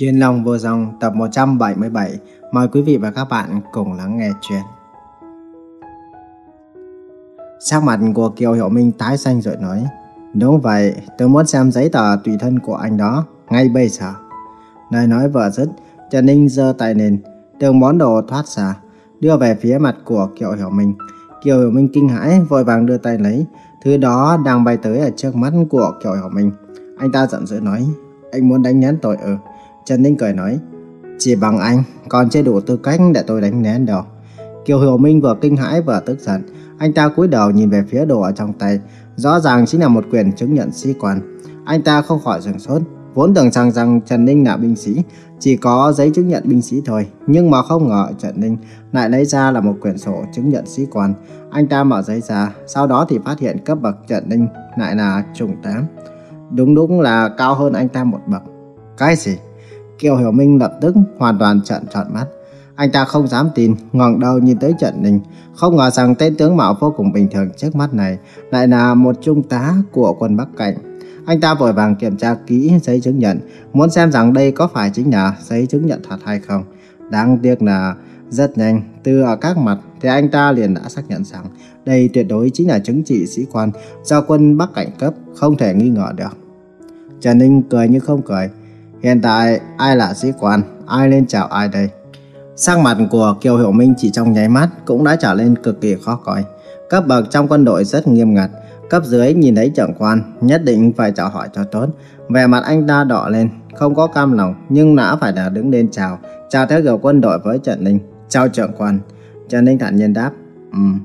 Chuyên lòng vô dòng tập 177 Mời quý vị và các bạn cùng lắng nghe chuyện. Sắc mặt của Kiều Hiểu Minh tái xanh rồi nói Đúng vậy, tôi muốn xem giấy tờ tùy thân của anh đó Ngay bây giờ. Lời nói vừa dứt Trần Ninh giơ tay lên Từng món đồ thoát ra Đưa về phía mặt của Kiều Hiểu Minh. Kiều Hiểu Minh kinh hãi vội vàng đưa tay lấy Thứ đó đang bay tới ở trước mắt của Kiều Hiểu Minh. Anh ta giận dữ nói Anh muốn đánh nhắn tôi ừ Trần Ninh cười nói, Chỉ bằng anh, còn chưa đủ tư cách để tôi đánh nén đâu. Kiều Hiểu Minh vừa kinh hãi vừa tức giận, Anh ta cúi đầu nhìn về phía đồ ở trong tay, Rõ ràng chính là một quyền chứng nhận sĩ quan. Anh ta không khỏi dừng sốt, Vốn tưởng rằng rằng Trần Ninh là binh sĩ, Chỉ có giấy chứng nhận binh sĩ thôi, Nhưng mà không ngờ Trần Ninh lại lấy ra là một quyển sổ chứng nhận sĩ quan. Anh ta mở giấy ra, Sau đó thì phát hiện cấp bậc Trần Ninh lại là trung tám. Đúng đúng là cao hơn anh ta một bậc. Cái gì? Kiều Hiểu Minh lập tức hoàn toàn trợn tròn mắt. Anh ta không dám tin, ngẩng đầu nhìn tới Trần Ninh, không ngờ rằng tên tướng mạo vô cùng bình thường trước mắt này lại là một trung tá của quân Bắc Cảnh. Anh ta vội vàng kiểm tra kỹ giấy chứng nhận, muốn xem rằng đây có phải chính là giấy chứng nhận thật hay không. Đáng tiếc là rất nhanh, từ ở các mặt thì anh ta liền đã xác nhận rằng đây tuyệt đối chính là chứng chỉ sĩ quan do quân Bắc Cảnh cấp, không thể nghi ngờ được. Trần Ninh cười như không cười, Hiện tại ai là sĩ quan, ai lên chào ai đây? Sắc mặt của Kiều Hiểu Minh chỉ trong nháy mắt cũng đã trở lên cực kỳ khó coi. Cấp bậc trong quân đội rất nghiêm ngặt, cấp dưới nhìn thấy trưởng quan nhất định phải chào hỏi cho tốt. Vẻ mặt anh ta đỏ lên, không có cam lòng nhưng đã phải là đứng lên chào, chào theo kiểu quân đội với Trần Ninh, chào trưởng quan. Trần Ninh thản nhiên đáp, ừm.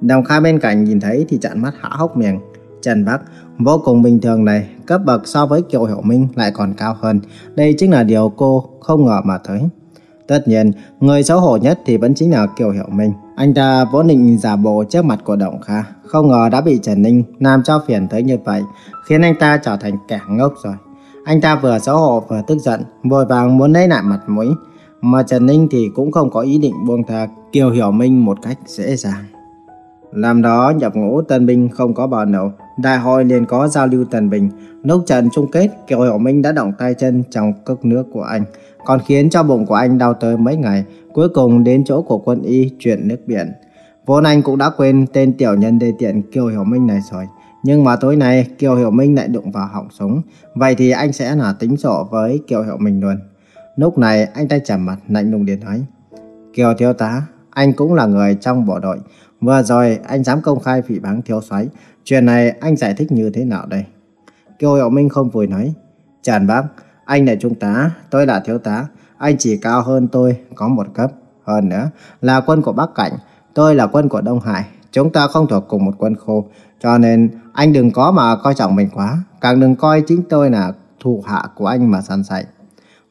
Đồng khai bên cạnh nhìn thấy thì chặn mắt hả hốc miệng. Trần Bắc vô cùng bình thường này, cấp bậc so với Kiều Hiểu Minh lại còn cao hơn. Đây chính là điều cô không ngờ mà thấy. Tất nhiên, người xấu hổ nhất thì vẫn chính là Kiều Hiểu Minh. Anh ta vốn định giả bộ trước mặt của Động Kha, không ngờ đã bị Trần Ninh làm cho phiền tới như vậy, khiến anh ta trở thành kẻ ngốc rồi. Anh ta vừa xấu hổ vừa tức giận, vội vàng muốn lấy lại mặt mũi. Mà Trần Ninh thì cũng không có ý định buông tha Kiều Hiểu Minh một cách dễ dàng. Làm đó nhập ngũ tân binh không có bờ nậu đại hội liền có giao lưu tần bình Lúc trận chung kết, Kiều Hiểu Minh đã động tay chân trong cốc nước của anh, còn khiến cho bụng của anh đau tới mấy ngày, cuối cùng đến chỗ của quân y chuyển nước biển. Vốn anh cũng đã quên tên tiểu nhân đê tiện Kiều Hiểu Minh này rồi. Nhưng mà tối nay Kiều Hiểu Minh lại đụng vào họng súng. Vậy thì anh sẽ là tính sổ với Kiều Hiểu Minh luôn. Lúc này anh ta chạm mặt lạnh lùng điện nói. Kiều thiếu tá, anh cũng là người trong bộ đội. Vừa rồi anh dám công khai phỉ báng thiếu soái Chuyện này anh giải thích như thế nào đây? Kiều Hiệu Minh không vui nói. Trần Bác, anh là trung tá, tôi là thiếu tá. Anh chỉ cao hơn tôi có một cấp. Hơn nữa là quân của Bắc Cảnh, tôi là quân của Đông Hải. Chúng ta không thuộc cùng một quân khu. Cho nên anh đừng có mà coi trọng mình quá. Càng đừng coi chính tôi là thủ hạ của anh mà săn sạch.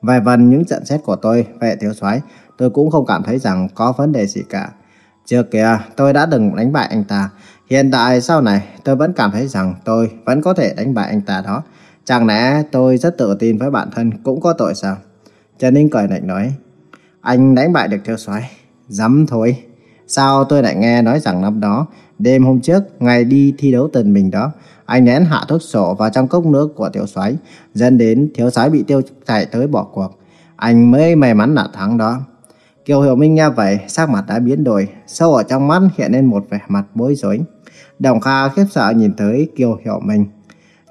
Về phần những trận xét của tôi về thiếu soái tôi cũng không cảm thấy rằng có vấn đề gì cả. Trước kia tôi đã từng đánh bại anh ta. Hiện tại sau này tôi vẫn cảm thấy rằng tôi vẫn có thể đánh bại anh ta đó. Chẳng lẽ tôi rất tự tin với bản thân cũng có tội sao? Trần Ninh cười lạnh nói. Anh đánh bại được theo soái Dám thôi. Sao tôi lại nghe nói rằng năm đó, đêm hôm trước, ngày đi thi đấu tình mình đó, anh nén hạ thuốc sổ vào trong cốc nước của thiếu soái dẫn đến thiếu soái bị tiêu chạy tới bỏ cuộc. Anh mới may mắn là thắng đó. Kiều Hiểu Minh nghe vậy, sắc mặt đã biến đổi, sâu ở trong mắt hiện lên một vẻ mặt bối rối. Đồng Kha khiếp sợ nhìn tới Kiều Hiểu Minh.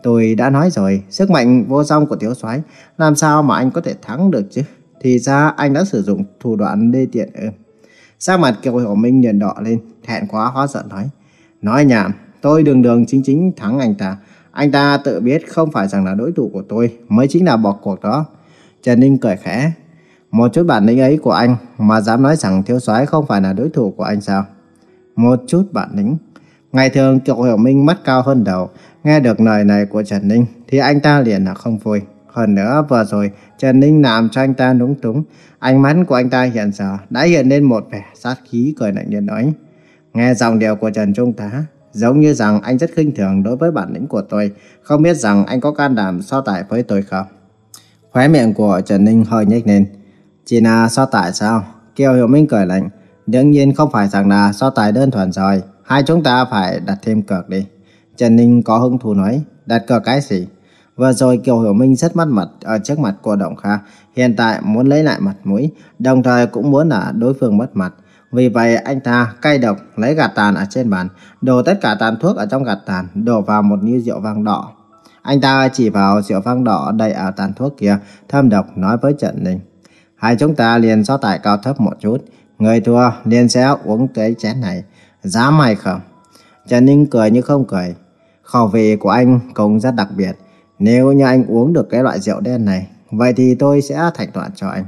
Tôi đã nói rồi, sức mạnh vô song của thiếu soái làm sao mà anh có thể thắng được chứ? Thì ra anh đã sử dụng thủ đoạn đê tiện ư. Sắc mặt Kiều Hiểu Minh liền đỏ lên, thẹn quá hóa giận nói. Nói nhảm, tôi đường đường chính chính thắng anh ta. Anh ta tự biết không phải rằng là đối thủ của tôi, mới chính là bỏ cuộc đó. Trần Ninh cười khẽ, một chút bản lĩnh ấy của anh mà dám nói rằng thiếu soái không phải là đối thủ của anh sao? Một chút bản lĩnh. Ngày thường Kiều Hiểu Minh mắt cao hơn đầu, nghe được lời này của Trần Ninh thì anh ta liền là không vui. Hơn nữa vừa rồi Trần Ninh làm cho anh ta núng túng, ánh mắt của anh ta hiện giờ đã hiện lên một vẻ sát khí cười lạnh nhiên nói. Nghe giọng điều của Trần Trung Tá, giống như rằng anh rất khinh thường đối với bản lĩnh của tôi, không biết rằng anh có can đảm so tài với tôi không? Khóe miệng của Trần Ninh hơi nhếch lên. Chỉ là so tài sao? Kiều Hiểu Minh cười lạnh. Đương nhiên không phải rằng là so tài đơn thuần rồi. Hai chúng ta phải đặt thêm cược đi. Trần Ninh có hứng thú nói. Đặt cược cái gì? Vừa rồi Kiều Hiểu Minh rất mất mặt ở trước mặt của Đồng Kha, hiện tại muốn lấy lại mặt mũi, đồng thời cũng muốn là đối phương mất mặt. Vì vậy anh ta cay độc lấy gạt tàn ở trên bàn, đổ tất cả tàn thuốc ở trong gạt tàn, đổ vào một ly rượu vang đỏ. Anh ta chỉ vào rượu vang đỏ đầy ở tàn thuốc kia, thâm độc nói với Trần Ninh. Hai chúng ta liền so tài cao thấp một chút, người thua liền sẽ uống tới chén này, dám hay không? Trần Ninh cười như không cười. Khẩu vị của anh cũng rất đặc biệt. Nếu như anh uống được cái loại rượu đen này, vậy thì tôi sẽ thành toàn cho anh.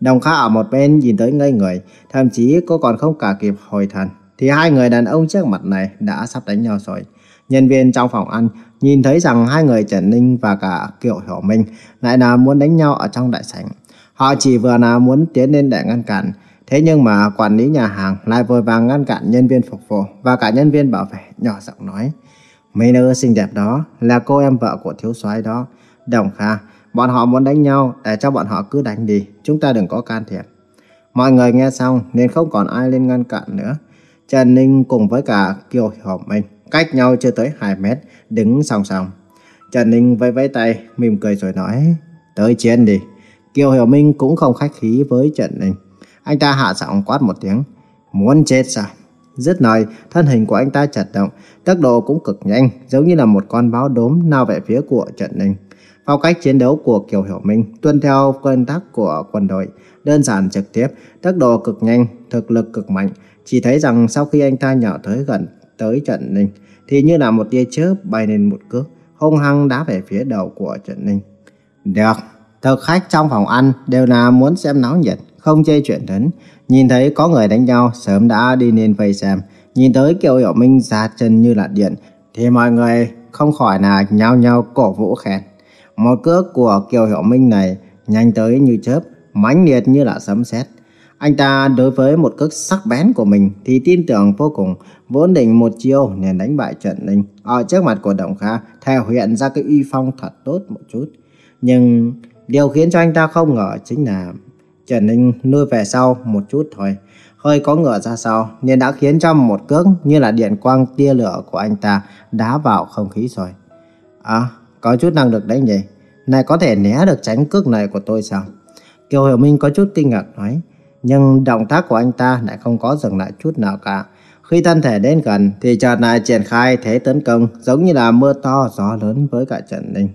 Đồng Kha ở một bên nhìn tới ngây người, thậm chí cô còn không cả kịp hồi thần. Thì hai người đàn ông trước mặt này đã sắp đánh nhau rồi. Nhân viên trong phòng ăn nhìn thấy rằng hai người Trần Ninh và cả Kiều Hiểu Minh lại là muốn đánh nhau ở trong đại sảnh. Họ chỉ vừa là muốn tiến lên để ngăn cản, thế nhưng mà quản lý nhà hàng lại vội vàng ngăn cản nhân viên phục vụ và cả nhân viên bảo vệ nhỏ giọng nói. Mấy nữ xinh đẹp đó là cô em vợ của thiếu soái đó, Đồng Kha. Bọn họ muốn đánh nhau, để cho bọn họ cứ đánh đi, chúng ta đừng có can thiệp. Mọi người nghe xong nên không còn ai lên ngăn cản nữa. Trần Ninh cùng với cả Kiều Hiểu Minh cách nhau chưa tới 2 mét, đứng song song. Trần Ninh vẫy vẫy tay, mỉm cười rồi nói, tới chiến đi. Kiều Hiểu Minh cũng không khách khí với Trần Ninh. Anh ta hạ giọng quát một tiếng, muốn chết sao? Dứt lời, thân hình của anh ta chật động, tốc độ cũng cực nhanh, giống như là một con báo đốm lao về phía của Trần Ninh. Phong cách chiến đấu của Kiều Hiểu Minh tuân theo nguyên tắc của quân đội, đơn giản trực tiếp, tốc độ cực nhanh, thực lực cực mạnh. Chỉ thấy rằng sau khi anh ta nhỏ tới gần tới Trần Ninh, thì như là một tia chớp bay lên một cước, hung hăng đá về phía đầu của Trần Ninh. Được, thực khách trong phòng ăn đều là muốn xem náo nhiệt, không chê chuyện lớn. Nhìn thấy có người đánh nhau, sớm đã đi lên vây xem. Nhìn tới Kiều Hiểu Minh ra chân như là điện, thì mọi người không khỏi là nhao nhao cổ vũ khen. Một cước của Kiều Hiểu Minh này nhanh tới như chớp, mãnh liệt như là sấm sét. Anh ta đối với một cước sắc bén của mình thì tin tưởng vô cùng, vốn định một chiêu nên đánh bại Trần Ninh. Ở trước mặt của Đồng Kha, theo hiện ra cái uy phong thật tốt một chút. Nhưng điều khiến cho anh ta không ngờ chính là Trần Ninh nuôi về sau một chút thôi. Hơi có ngựa ra sau nên đã khiến cho một cước như là điện quang tia lửa của anh ta đá vào không khí rồi. À, có chút năng lực đấy nhỉ. Này có thể né được tránh cước này của tôi sao? Kiều Hiểu Minh có chút kinh ngạc nói. Nhưng động tác của anh ta lại không có dừng lại chút nào cả. Khi thân thể đến gần thì chợt lại triển khai thế tấn công giống như là mưa to gió lớn với cả Trần Ninh.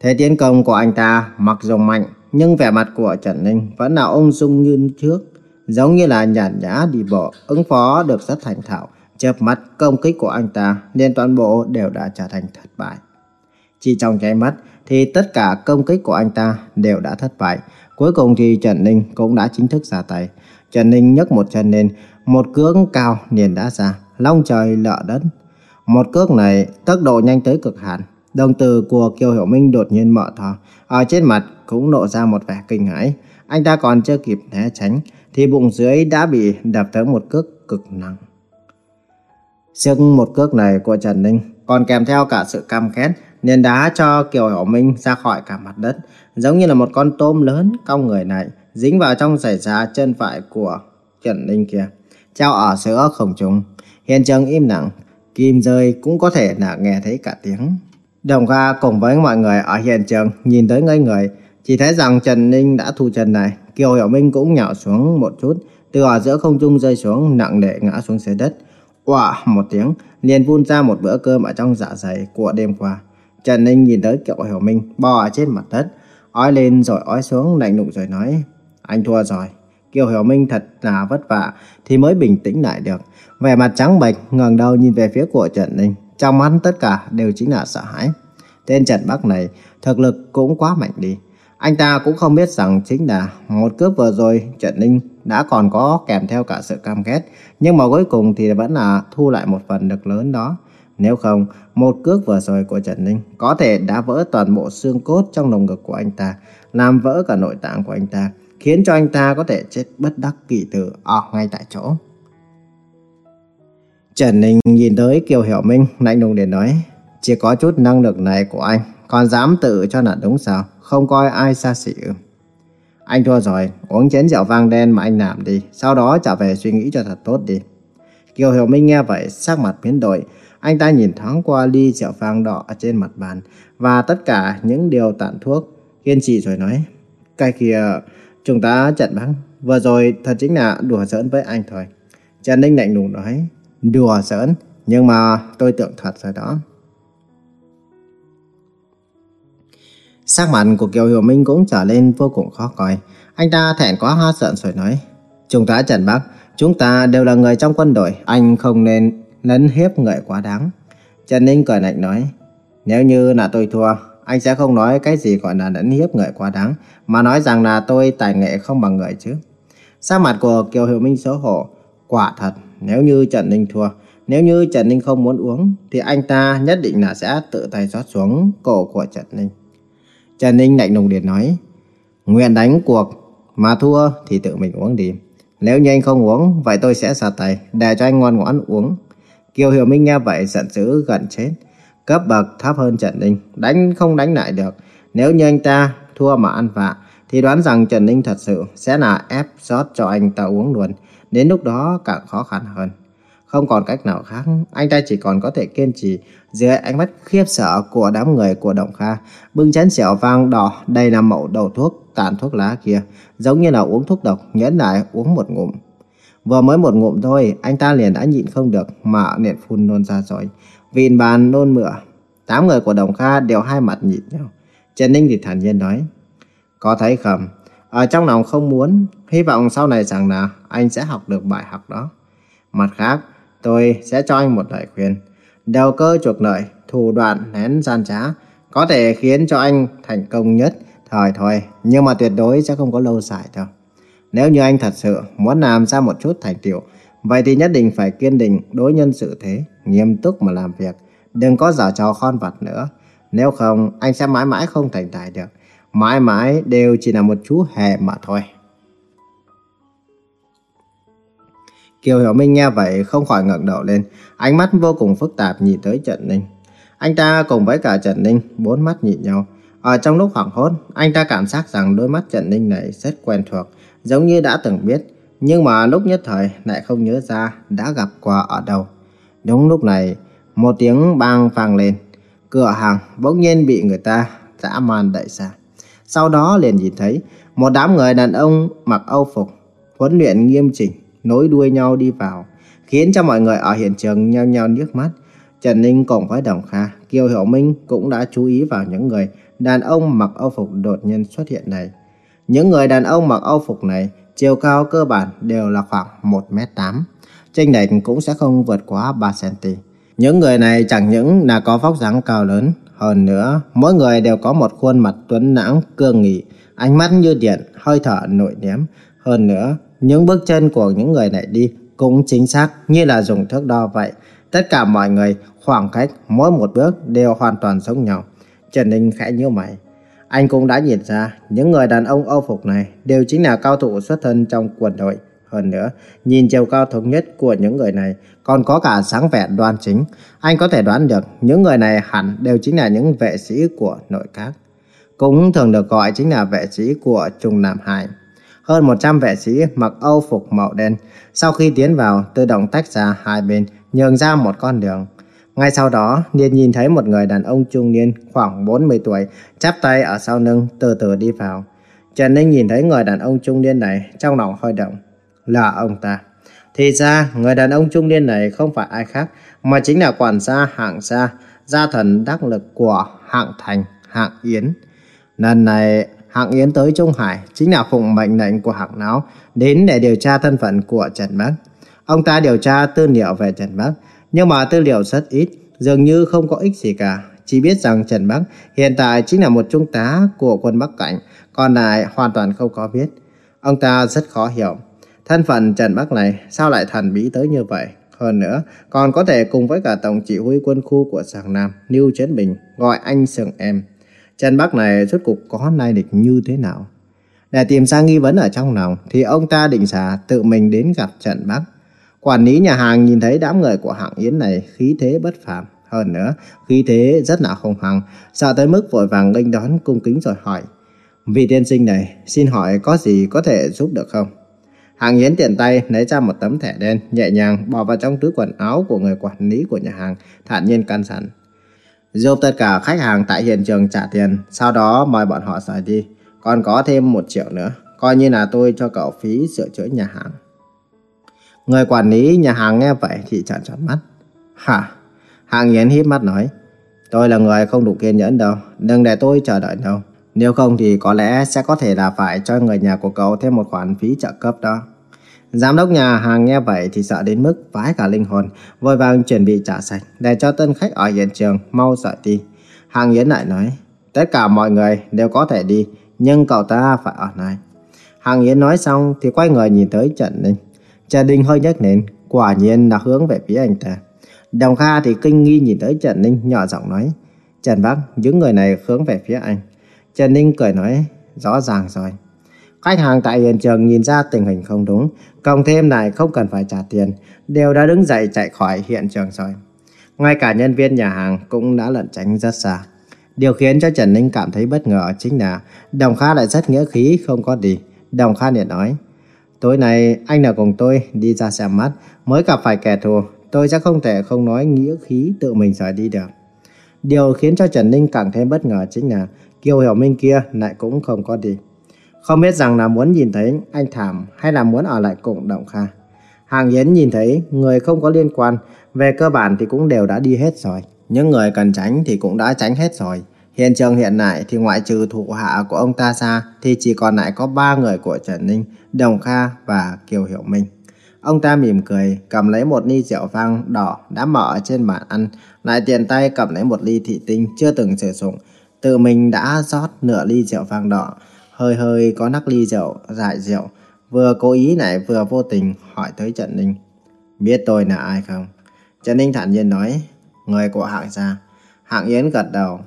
Thế tiến công của anh ta mặc dù mạnh nhưng vẻ mặt của Trần Ninh vẫn là ung dung như trước, giống như là nhàn nhã đi bộ, ứng phó được rất thành thạo. Chớp mắt công kích của anh ta nên toàn bộ đều đã trở thành thất bại. Chỉ trong nháy mắt thì tất cả công kích của anh ta đều đã thất bại. Cuối cùng thì Trần Ninh cũng đã chính thức ra tay. Trần Ninh nhấc một chân lên, một cước cao liền đã ra, long trời lợ đất. Một cước này tốc độ nhanh tới cực hạn. Đồng từ của Kiều Hiểu Minh đột nhiên mở thò, ở trên mặt cũng lộ ra một vẻ kinh hãi. Anh ta còn chưa kịp né tránh, thì bụng dưới đã bị đập tới một cước cực nặng. Sức một cước này của Trần Ninh còn kèm theo cả sự cam khét nên đá cho Kiều Hiểu Minh ra khỏi cả mặt đất, giống như là một con tôm lớn cong người này dính vào trong giày da chân phải của Trần Ninh kia, treo ở giữa không trung. Hiện trường im lặng, kim rơi cũng có thể là nghe thấy cả tiếng. Đồng Kha cùng với mọi người ở hiện trường nhìn tới ngây người, chỉ thấy rằng Trần Ninh đã thu chân này. Kiều Hiểu Minh cũng nhạo xuống một chút, từ ở giữa không trung rơi xuống nặng nề ngã xuống dưới đất. Quả một tiếng, liền vun ra một bữa cơm ở trong dạ dày của đêm qua. Trần Ninh nhìn tới Kiều Hiểu Minh bò ở trên mặt đất, ói lên rồi ói xuống lạnh lùng rồi nói, anh thua rồi. Kiều Hiểu Minh thật là vất vả thì mới bình tĩnh lại được. Vẻ mặt trắng bệch ngẩng đầu nhìn về phía của Trần Ninh, trong mắt tất cả đều chính là sợ hãi. Tên Trần Bắc này thực lực cũng quá mạnh đi. Anh ta cũng không biết rằng chính là một cướp vừa rồi Trần Ninh đã còn có kèm theo cả sự cam ghét. Nhưng mà cuối cùng thì vẫn là thu lại một phần được lớn đó. Nếu không, một cước vừa rồi của Trần Ninh có thể đã vỡ toàn bộ xương cốt trong lồng ngực của anh ta, làm vỡ cả nội tạng của anh ta, khiến cho anh ta có thể chết bất đắc kỳ tử ở ngay tại chỗ. Trần Ninh nhìn tới Kiều Hiểu Minh, lạnh lùng để nói, chỉ có chút năng lực này của anh, còn dám tự cho là đúng sao, không coi ai xa xỉ Anh thua rồi, uống chén rượu vang đen mà anh làm đi, sau đó trở về suy nghĩ cho thật tốt đi. Kiều Hiểu Minh nghe vậy, sắc mặt biến đổi, Anh ta nhìn thoáng qua ly rượu vang đỏ ở trên mặt bàn và tất cả những điều tàn thuốc. Kiên trì rồi nói, cái kia, chúng ta chặn bắn. Vừa rồi thật chính là đùa giỡn với anh thôi. Trần Ninh lạnh lùng nói, đùa giỡn, nhưng mà tôi tưởng thật rồi đó. Sắc mặt của Kiều Hiểu Minh cũng trở lên vô cùng khó coi. Anh ta thẹn quá hoa giận rồi nói, Chúng ta Trần Bắc, chúng ta đều là người trong quân đội, anh không nên lấn hiếp người quá đáng. Trần Ninh cười lạnh nói, nếu như là tôi thua, anh sẽ không nói cái gì gọi là lấn hiếp người quá đáng, mà nói rằng là tôi tài nghệ không bằng người chứ. Sắc mặt của Kiều Hiểu Minh xấu hổ, quả thật, nếu như Trần Ninh thua, nếu như Trần Ninh không muốn uống, thì anh ta nhất định là sẽ tự tay rót xuống cổ của Trần Ninh. Trần Ninh lạnh lùng điện nói, nguyện đánh cuộc, mà thua thì tự mình uống đi. Nếu như anh không uống, vậy tôi sẽ xả tay, để cho anh ngoan ngoãn uống. Kiều Hiểu Minh nghe vậy giận dữ gần chết. Cấp bậc thấp hơn Trần Ninh, đánh không đánh lại được. Nếu như anh ta thua mà ăn vạ, thì đoán rằng Trần Ninh thật sự sẽ là ép rót cho anh ta uống luôn. Đến lúc đó càng khó khăn hơn. Không còn cách nào khác, anh ta chỉ còn có thể kiên trì dưới ánh mắt khiếp sợ của đám người của Động Kha, bưng chén xẻo vang đỏ đầy là mẫu đầu thuốc, tàn thuốc lá kia, giống như là uống thuốc độc, nhẫn lại uống một ngụm. Vừa mới một ngụm thôi, anh ta liền đã nhịn không được mà liền phun nôn ra rồi. Vịn bàn nôn mửa. Tám người của Đồng Kha đều hai mặt nhịn nhau. Trần Ninh thì thản nhiên nói, có thấy không, ở trong lòng không muốn, hy vọng sau này rằng là anh sẽ học được bài học đó. Mặt khác, tôi sẽ cho anh một lời khuyên. Đầu cơ chuộc lợi, thủ đoạn nén gian trá, có thể khiến cho anh thành công nhất thời thôi, nhưng mà tuyệt đối sẽ không có lâu dài đâu. Nếu như anh thật sự muốn làm ra một chút thành tiệu, vậy thì nhất định phải kiên định đối nhân xử thế, nghiêm túc mà làm việc, đừng có giả trò khon vặt nữa. Nếu không, anh sẽ mãi mãi không thành tài được, mãi mãi đều chỉ là một chú hề mà thôi. Kiều Hiểu Minh nghe vậy không khỏi ngẩng đầu lên, ánh mắt vô cùng phức tạp nhìn tới Trần Ninh. Anh ta cùng với cả Trần Ninh bốn mắt nhìn nhau. Ở trong lúc hoảng hốt, anh ta cảm giác rằng đôi mắt Trần Ninh này rất quen thuộc, giống như đã từng biết, nhưng mà lúc nhất thời lại không nhớ ra đã gặp qua ở đâu. Đúng lúc này, một tiếng bang vang lên, cửa hàng bỗng nhiên bị người ta dã man đẩy ra. Sau đó liền nhìn thấy một đám người đàn ông mặc âu phục, huấn luyện nghiêm chỉnh, nối đuôi nhau đi vào, khiến cho mọi người ở hiện trường nhao nhao nước mắt. Trần Ninh cùng với Đồng Kha, Kiều Hiểu Minh cũng đã chú ý vào những người đàn ông mặc âu phục đột nhiên xuất hiện này. Những người đàn ông mặc âu phục này, chiều cao cơ bản đều là khoảng 1m8. Tranh lệch cũng sẽ không vượt quá 3cm. Những người này chẳng những là có vóc dáng cao lớn, hơn nữa, mỗi người đều có một khuôn mặt tuấn lãng, cương nghị, ánh mắt như điện, hơi thở nội liếm. Hơn nữa, những bước chân của những người này đi cũng chính xác như là dùng thước đo vậy. Tất cả mọi người khoảng cách mỗi một bước đều hoàn toàn giống nhau. Trần Ninh khẽ nhíu mày. Anh cũng đã nhìn ra những người đàn ông Âu phục này đều chính là cao thủ xuất thân trong quân đội. Hơn nữa, nhìn chiều cao thống nhất của những người này còn có cả sáng vẻ đoan chính. Anh có thể đoán được những người này hẳn đều chính là những vệ sĩ của nội các. Cũng thường được gọi chính là vệ sĩ của Trung Nam Hải. Hơn 100 vệ sĩ mặc Âu phục màu đen sau khi tiến vào tự động tách ra hai bên nhường ra một con đường. Ngay sau đó, Niên nhìn thấy một người đàn ông trung niên khoảng 40 tuổi chắp tay ở sau lưng từ từ đi vào. Trần Ninh nhìn thấy người đàn ông trung niên này trong lòng hơi động. Là ông ta. Thì ra, người đàn ông trung niên này không phải ai khác mà chính là quản gia hạng gia, gia thần đắc lực của hạng thành, hạng yến. Lần này, hạng yến tới Trung Hải chính là phụng mệnh lệnh của hạng náo đến để điều tra thân phận của Trần Bắc. Ông ta điều tra tư liệu về Trần Bắc, nhưng mà tư liệu rất ít, dường như không có ích gì cả. Chỉ biết rằng Trần Bắc hiện tại chính là một trung tá của quân Bắc Cảnh, còn lại hoàn toàn không có biết. Ông ta rất khó hiểu. Thân phận Trần Bắc này sao lại thần bí tới như vậy? Hơn nữa, còn có thể cùng với cả Tổng chỉ huy quân khu của Giang Nam, Lưu Trấn Bình, gọi anh Sừng Em. Trần Bắc này rốt cục có lai lịch như thế nào? Để tìm ra nghi vấn ở trong lòng, thì ông ta định giả tự mình đến gặp Trần Bắc. Quản lý nhà hàng nhìn thấy đám người của hạng Yến này khí thế bất phàm. Hơn nữa, khí thế rất là hùng hăng, sợ tới mức vội vàng nghênh đón cung kính rồi hỏi. Vị tiên sinh này, xin hỏi có gì có thể giúp được không? Hàng Yến tiện tay lấy ra một tấm thẻ đen, nhẹ nhàng bỏ vào trong túi quần áo của người quản lý của nhà hàng, thản nhiên căn dặn. Giúp tất cả khách hàng tại hiện trường trả tiền, sau đó mời bọn họ rời đi. Còn có thêm một triệu nữa, coi như là tôi cho cậu phí sửa chữa nhà hàng. Người quản lý nhà hàng nghe vậy thì trợn tròn mắt. Hả? Hàng Yến híp mắt nói. Tôi là người không đủ kiên nhẫn đâu, đừng để tôi chờ đợi đâu. Nếu không thì có lẽ sẽ có thể là phải cho người nhà của cậu thêm một khoản phí trợ cấp đó. Giám đốc nhà hàng nghe vậy thì sợ đến mức vãi cả linh hồn, vội vàng chuẩn bị trả sạch để cho tân khách ở hiện trường mau rời đi. Hàng Yến lại nói, tất cả mọi người đều có thể đi, nhưng cậu ta phải ở lại. Hàng Yến nói xong thì quay người nhìn tới Trần Ninh. Trần Ninh hơi nhếch nến quả nhiên là hướng về phía anh ta. Đồng Kha thì kinh nghi nhìn tới Trần Ninh nhỏ giọng nói, Trần Bắc, những người này hướng về phía anh. Trần Ninh cười nói, rõ ràng rồi. Khách hàng tại hiện trường nhìn ra tình hình không đúng, cộng thêm này không cần phải trả tiền, đều đã đứng dậy chạy khỏi hiện trường rồi. Ngay cả nhân viên nhà hàng cũng đã lẩn tránh rất xa. Điều khiến cho Trần Ninh cảm thấy bất ngờ chính là Đồng Kha lại rất nghĩa khí không có gì Đồng Kha liền nói, tối nay anh nào cùng tôi đi ra xem mắt, mới gặp phải kẻ thù, tôi sẽ không thể không nói nghĩa khí tự mình rời đi được. Điều khiến cho Trần Ninh càng thêm bất ngờ chính là Kiều Hiểu Minh kia lại cũng không có gì không biết rằng là muốn nhìn thấy anh Thảm hay là muốn ở lại cùng Động Kha. Hàng Yến nhìn thấy người không có liên quan, về cơ bản thì cũng đều đã đi hết rồi. Những người cần tránh thì cũng đã tránh hết rồi. Hiện trường hiện tại thì ngoại trừ thủ hạ của ông ta ra thì chỉ còn lại có ba người của Trần Ninh, Đồng Kha và Kiều Hiểu Minh. Ông ta mỉm cười, cầm lấy một ly rượu vang đỏ đã mở trên bàn ăn, lại tiện tay cầm lấy một ly thị tinh chưa từng sử dụng, tự mình đã rót nửa ly rượu vang đỏ, hơi hơi có nắc ly rượu, dại rượu, vừa cố ý lại vừa vô tình hỏi tới Trần Ninh. Biết tôi là ai không? Trần Ninh thản nhiên nói, người của hạng gia. Hạng Yến gật đầu,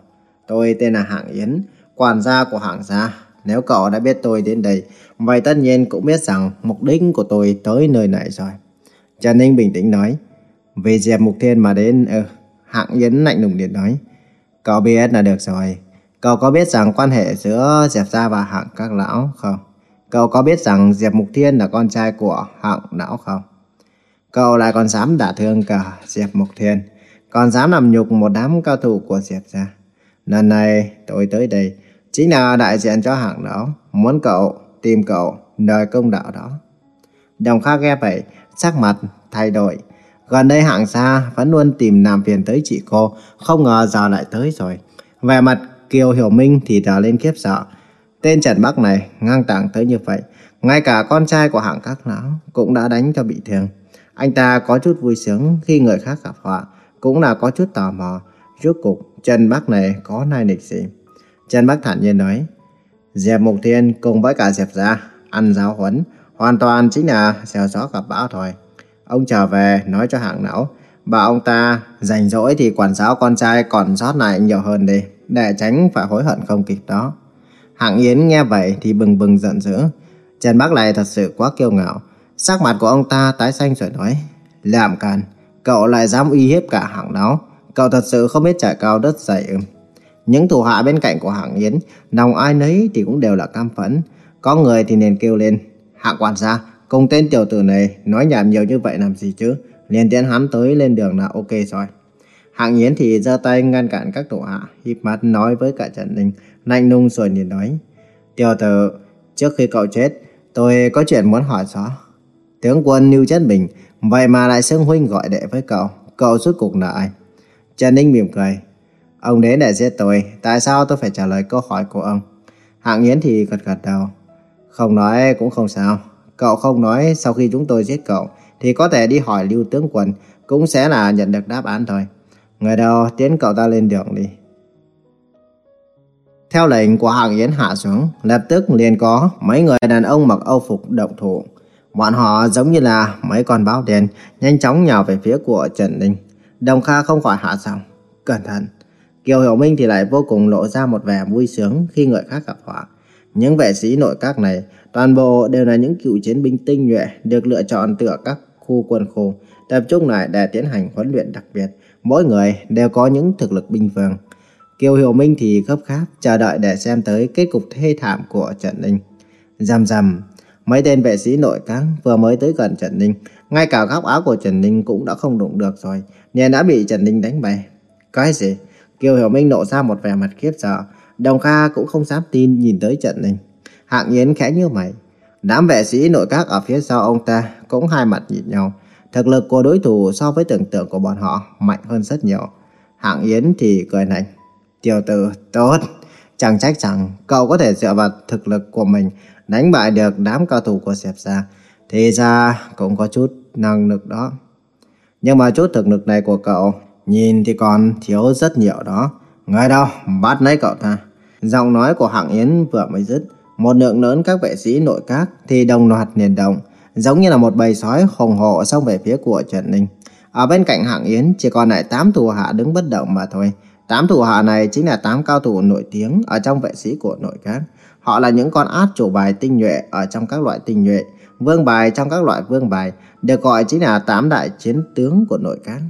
tôi tên là Hạng Yến, quản gia của hạng gia. Nếu cậu đã biết tôi đến đây, vậy tất nhiên cũng biết rằng mục đích của tôi tới nơi này rồi. Trần Ninh bình tĩnh nói, vì Diệp Mục Thiên mà đến, ừ, Hạng Yến lạnh lùng điện nói, cậu biết là được rồi, Cậu có biết rằng quan hệ giữa Diệp Gia và hạng các lão không? Cậu có biết rằng Diệp Mục Thiên là con trai của hạng lão không? Cậu lại còn dám đả thương cả Diệp Mục Thiên, còn dám làm nhục một đám cao thủ của Diệp Gia. Lần này tôi tới đây chính là đại diện cho hạng lão, muốn cậu tìm cậu đòi công đạo đó. Đồng khác nghe vậy, sắc mặt thay đổi. Gần đây hạng gia vẫn luôn tìm làm phiền tới chị cô, không ngờ giờ lại tới rồi. Về mặt Kiều Hiểu Minh thì trở lên khiếp sợ. Tên Trần Bắc này ngang tàng tới như vậy. Ngay cả con trai của hạng các lão cũng đã đánh cho bị thương. Anh ta có chút vui sướng khi người khác gặp họa. Cũng là có chút tò mò. Rốt cục Trần Bắc này có nai nịch gì? Trần Bắc thản nhiên nói. Diệp Mục Thiên cùng với cả Diệp Gia ăn giáo huấn. Hoàn toàn chính là xèo gió gặp bão thôi. Ông trở về nói cho hạng lão, Bảo ông ta rảnh rỗi thì quản giáo con trai còn sót lại nhiều hơn đi để tránh phải hối hận không kịp đó. Hạng Yến nghe vậy thì bừng bừng giận dữ. Trần Bắc này thật sự quá kiêu ngạo. Sắc mặt của ông ta tái xanh rồi nói. Làm càn, cậu lại dám uy hiếp cả hạng đó. Cậu thật sự không biết trải cao đất dày ưm. Những thủ hạ bên cạnh của hạng Yến, lòng ai nấy thì cũng đều là cam phẫn. Có người thì nên kêu lên. Hạng quản gia, cùng tên tiểu tử này nói nhảm nhiều như vậy làm gì chứ? liền tiến hắn tới lên đường là ok rồi. Hạng Yến thì giơ tay ngăn cản các thủ hạ, híp mắt nói với cả Trần Ninh, lạnh lùng rồi nhìn nói. Tiểu tử, trước khi cậu chết, tôi có chuyện muốn hỏi rõ. Tướng quân Lưu Chất Bình, vậy mà lại xưng huynh gọi đệ với cậu, cậu rốt cuộc là ai? Trần Ninh mỉm cười. Ông đến để giết tôi, tại sao tôi phải trả lời câu hỏi của ông? Hạng Yến thì gật gật đầu. Không nói cũng không sao. Cậu không nói sau khi chúng tôi giết cậu, thì có thể đi hỏi Lưu Tướng Quân, cũng sẽ là nhận được đáp án thôi. Người đâu tiến cậu ta lên đường đi. Theo lệnh của Hạng Yến hạ xuống, lập tức liền có mấy người đàn ông mặc âu phục động thủ. Bọn họ giống như là mấy con báo đen, nhanh chóng nhào về phía của Trần Ninh. Đồng Kha không khỏi hạ giọng, cẩn thận. Kiều Hiểu Minh thì lại vô cùng lộ ra một vẻ vui sướng khi người khác gặp họa. Những vệ sĩ nội các này, toàn bộ đều là những cựu chiến binh tinh nhuệ được lựa chọn từ các khu quân khu, tập trung lại để tiến hành huấn luyện đặc biệt, mỗi người đều có những thực lực bình thường. Kiều Hiểu Minh thì gấp gáp chờ đợi để xem tới kết cục thê thảm của Trần Ninh. Rầm rầm, Mấy tên vệ sĩ nội các vừa mới tới gần Trần Ninh, ngay cả góc áo của Trần Ninh cũng đã không đụng được rồi, nên đã bị Trần Ninh đánh bay. Cái gì? Kiều Hiểu Minh nộ ra một vẻ mặt khiếp sợ, Đồng Kha cũng không dám tin nhìn tới Trần Ninh. Hạng Yến khẽ như mày. Đám vệ sĩ nội các ở phía sau ông ta cũng hai mặt nhìn nhau. Thực lực của đối thủ so với tưởng tượng của bọn họ mạnh hơn rất nhiều. Hạng Yến thì cười nảnh. Tiểu tử, tốt. Chẳng trách rằng cậu có thể dựa vào thực lực của mình đánh bại được đám cao thủ của Diệp Gia. Thì ra cũng có chút năng lực đó. Nhưng mà chút thực lực này của cậu nhìn thì còn thiếu rất nhiều đó. Người đâu, bắt lấy cậu ta. Giọng nói của Hạng Yến vừa mới dứt. Một lượng lớn các vệ sĩ nội các thì đồng loạt liền động. Giống như là một bầy sói hùng hộ xông về phía của Trần Ninh. Ở bên cạnh Hạng Yến chỉ còn lại 8 thủ hạ đứng bất động mà thôi. Tám thủ hạ này chính là tám cao thủ nổi tiếng ở trong vệ sĩ của nội các. Họ là những con át chủ bài tinh nhuệ ở trong các loại tinh nhuệ, vương bài trong các loại vương bài, được gọi chính là tám đại chiến tướng của nội các.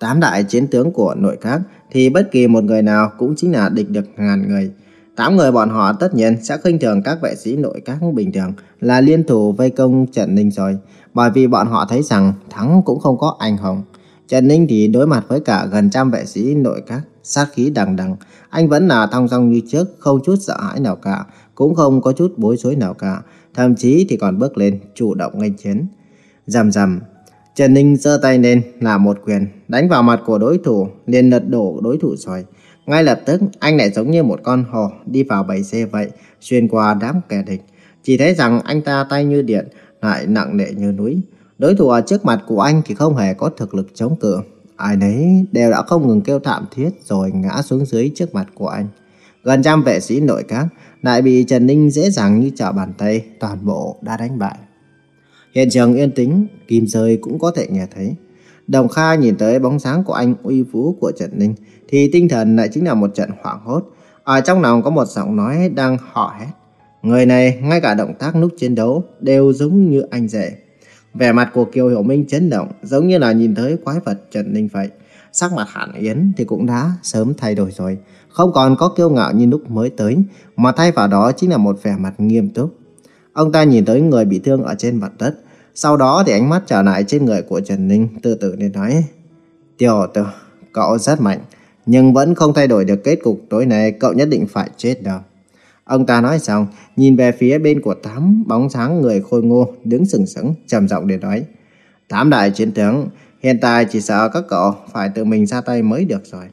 Tám đại chiến tướng của nội các thì bất kỳ một người nào cũng chính là địch được ngàn người. Tám người bọn họ tất nhiên sẽ khinh thường các vệ sĩ nội các bình thường là liên thủ vây công Trần Ninh rồi, bởi vì bọn họ thấy rằng thắng cũng không có anh hùng. Trần Ninh thì đối mặt với cả gần trăm vệ sĩ nội các, sát khí đằng đằng. Anh vẫn là thong dong như trước, không chút sợ hãi nào cả, cũng không có chút bối rối nào cả. Thậm chí thì còn bước lên, chủ động nghênh chiến. Rầm rầm, Trần Ninh giơ tay lên là một quyền, đánh vào mặt của đối thủ, liền lật đổ đối thủ rồi. Ngay lập tức, anh lại giống như một con hổ đi vào bầy xe vậy, xuyên qua đám kẻ địch. Chỉ thấy rằng anh ta tay như điện, lại nặng nề như núi. Đối thủ ở trước mặt của anh thì không hề có thực lực chống cự. Ai nấy đều đã không ngừng kêu thảm thiết rồi ngã xuống dưới trước mặt của anh. Gần trăm vệ sĩ nội các lại bị Trần Ninh dễ dàng như trở bàn tay, toàn bộ đã đánh bại. Hiện trường yên tĩnh, Kim Rơi cũng có thể nghe thấy. Đồng Kha nhìn tới bóng sáng của anh uy vũ của Trần Ninh thì tinh thần lại chính là một trận hoảng hốt. Ở trong lòng có một giọng nói đang họ hét. Người này ngay cả động tác lúc chiến đấu đều giống như anh rể. Vẻ mặt của Kiều Hiểu Minh chấn động giống như là nhìn thấy quái vật Trần Ninh vậy. Sắc mặt Hàn Yến thì cũng đã sớm thay đổi rồi. Không còn có kiêu ngạo như lúc mới tới, mà thay vào đó chính là một vẻ mặt nghiêm túc. Ông ta nhìn tới người bị thương ở trên mặt đất. Sau đó thì ánh mắt trở lại trên người của Trần Ninh từ từ nên nói. Tiểu tử, cậu rất mạnh, nhưng vẫn không thay đổi được kết cục tối nay cậu nhất định phải chết đâu. Ông ta nói xong, nhìn về phía bên của tám bóng sáng người khôi ngô đứng sừng sững, trầm giọng để nói. Tám đại chiến tướng, hiện tại chỉ sợ các cậu phải tự mình ra tay mới được rồi.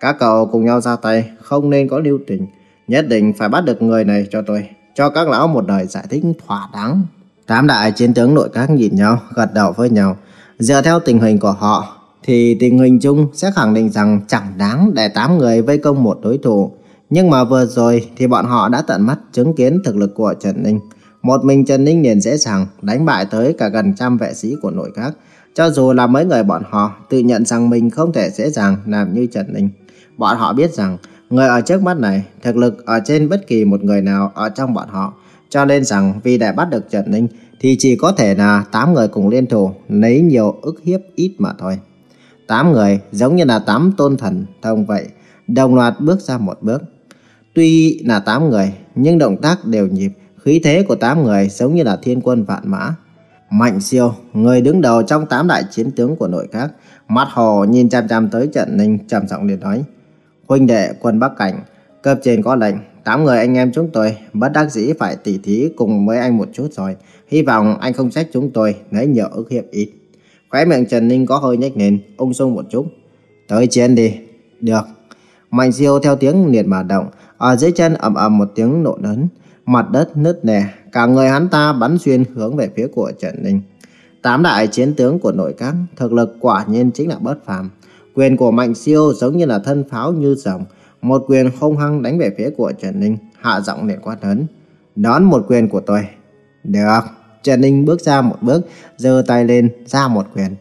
Các cậu cùng nhau ra tay, không nên có lưu tình. Nhất định phải bắt được người này cho tôi, cho các lão một đời giải thích thỏa đáng. Tám đại chiến tướng nội các nhìn nhau, gật đầu với nhau. Dựa theo tình hình của họ, thì tình hình chung sẽ khẳng định rằng chẳng đáng để tám người vây công một đối thủ. Nhưng mà vừa rồi thì bọn họ đã tận mắt chứng kiến thực lực của Trần Ninh. Một mình Trần Ninh liền dễ dàng đánh bại tới cả gần trăm vệ sĩ của nội các. Cho dù là mấy người bọn họ tự nhận rằng mình không thể dễ dàng làm như Trần Ninh. Bọn họ biết rằng người ở trước mắt này thực lực ở trên bất kỳ một người nào ở trong bọn họ. Cho nên rằng vì để bắt được Trần Ninh thì chỉ có thể là 8 người cùng liên thủ lấy nhiều ức hiếp ít mà thôi. 8 người giống như là 8 tôn thần thông vậy, đồng loạt bước ra một bước. Tuy là 8 người, nhưng động tác đều nhịp, khí thế của 8 người giống như là thiên quân vạn mã. Mạnh siêu, người đứng đầu trong 8 đại chiến tướng của nội các, mắt hồ nhìn chăm chăm tới Trần ninh trầm giọng liền nói. Huynh đệ quân Bắc Cảnh, cấp trên có lệnh, tám người anh em chúng tôi bất đắc dĩ phải tỉ thí cùng với anh một chút rồi. Hy vọng anh không trách chúng tôi lấy nhiều ức hiệp ít. Khóe miệng Trần Ninh có hơi nhếch lên, ung dung một chút. Tới chiến đi. Được. Mạnh siêu theo tiếng liệt mà động, ở dưới chân ầm ầm một tiếng nổ lớn, mặt đất nứt nẻ, cả người hắn ta bắn xuyên hướng về phía của Trần Ninh. Tám đại chiến tướng của nội các, thực lực quả nhiên chính là bất phàm. Quyền của Mạnh Siêu giống như là thân pháo như rồng, một quyền hung hăng đánh về phía của Trần Ninh, hạ giọng để quát lớn. Đón một quyền của tôi. Được. Trần Ninh bước ra một bước, giơ tay lên, ra một quyền.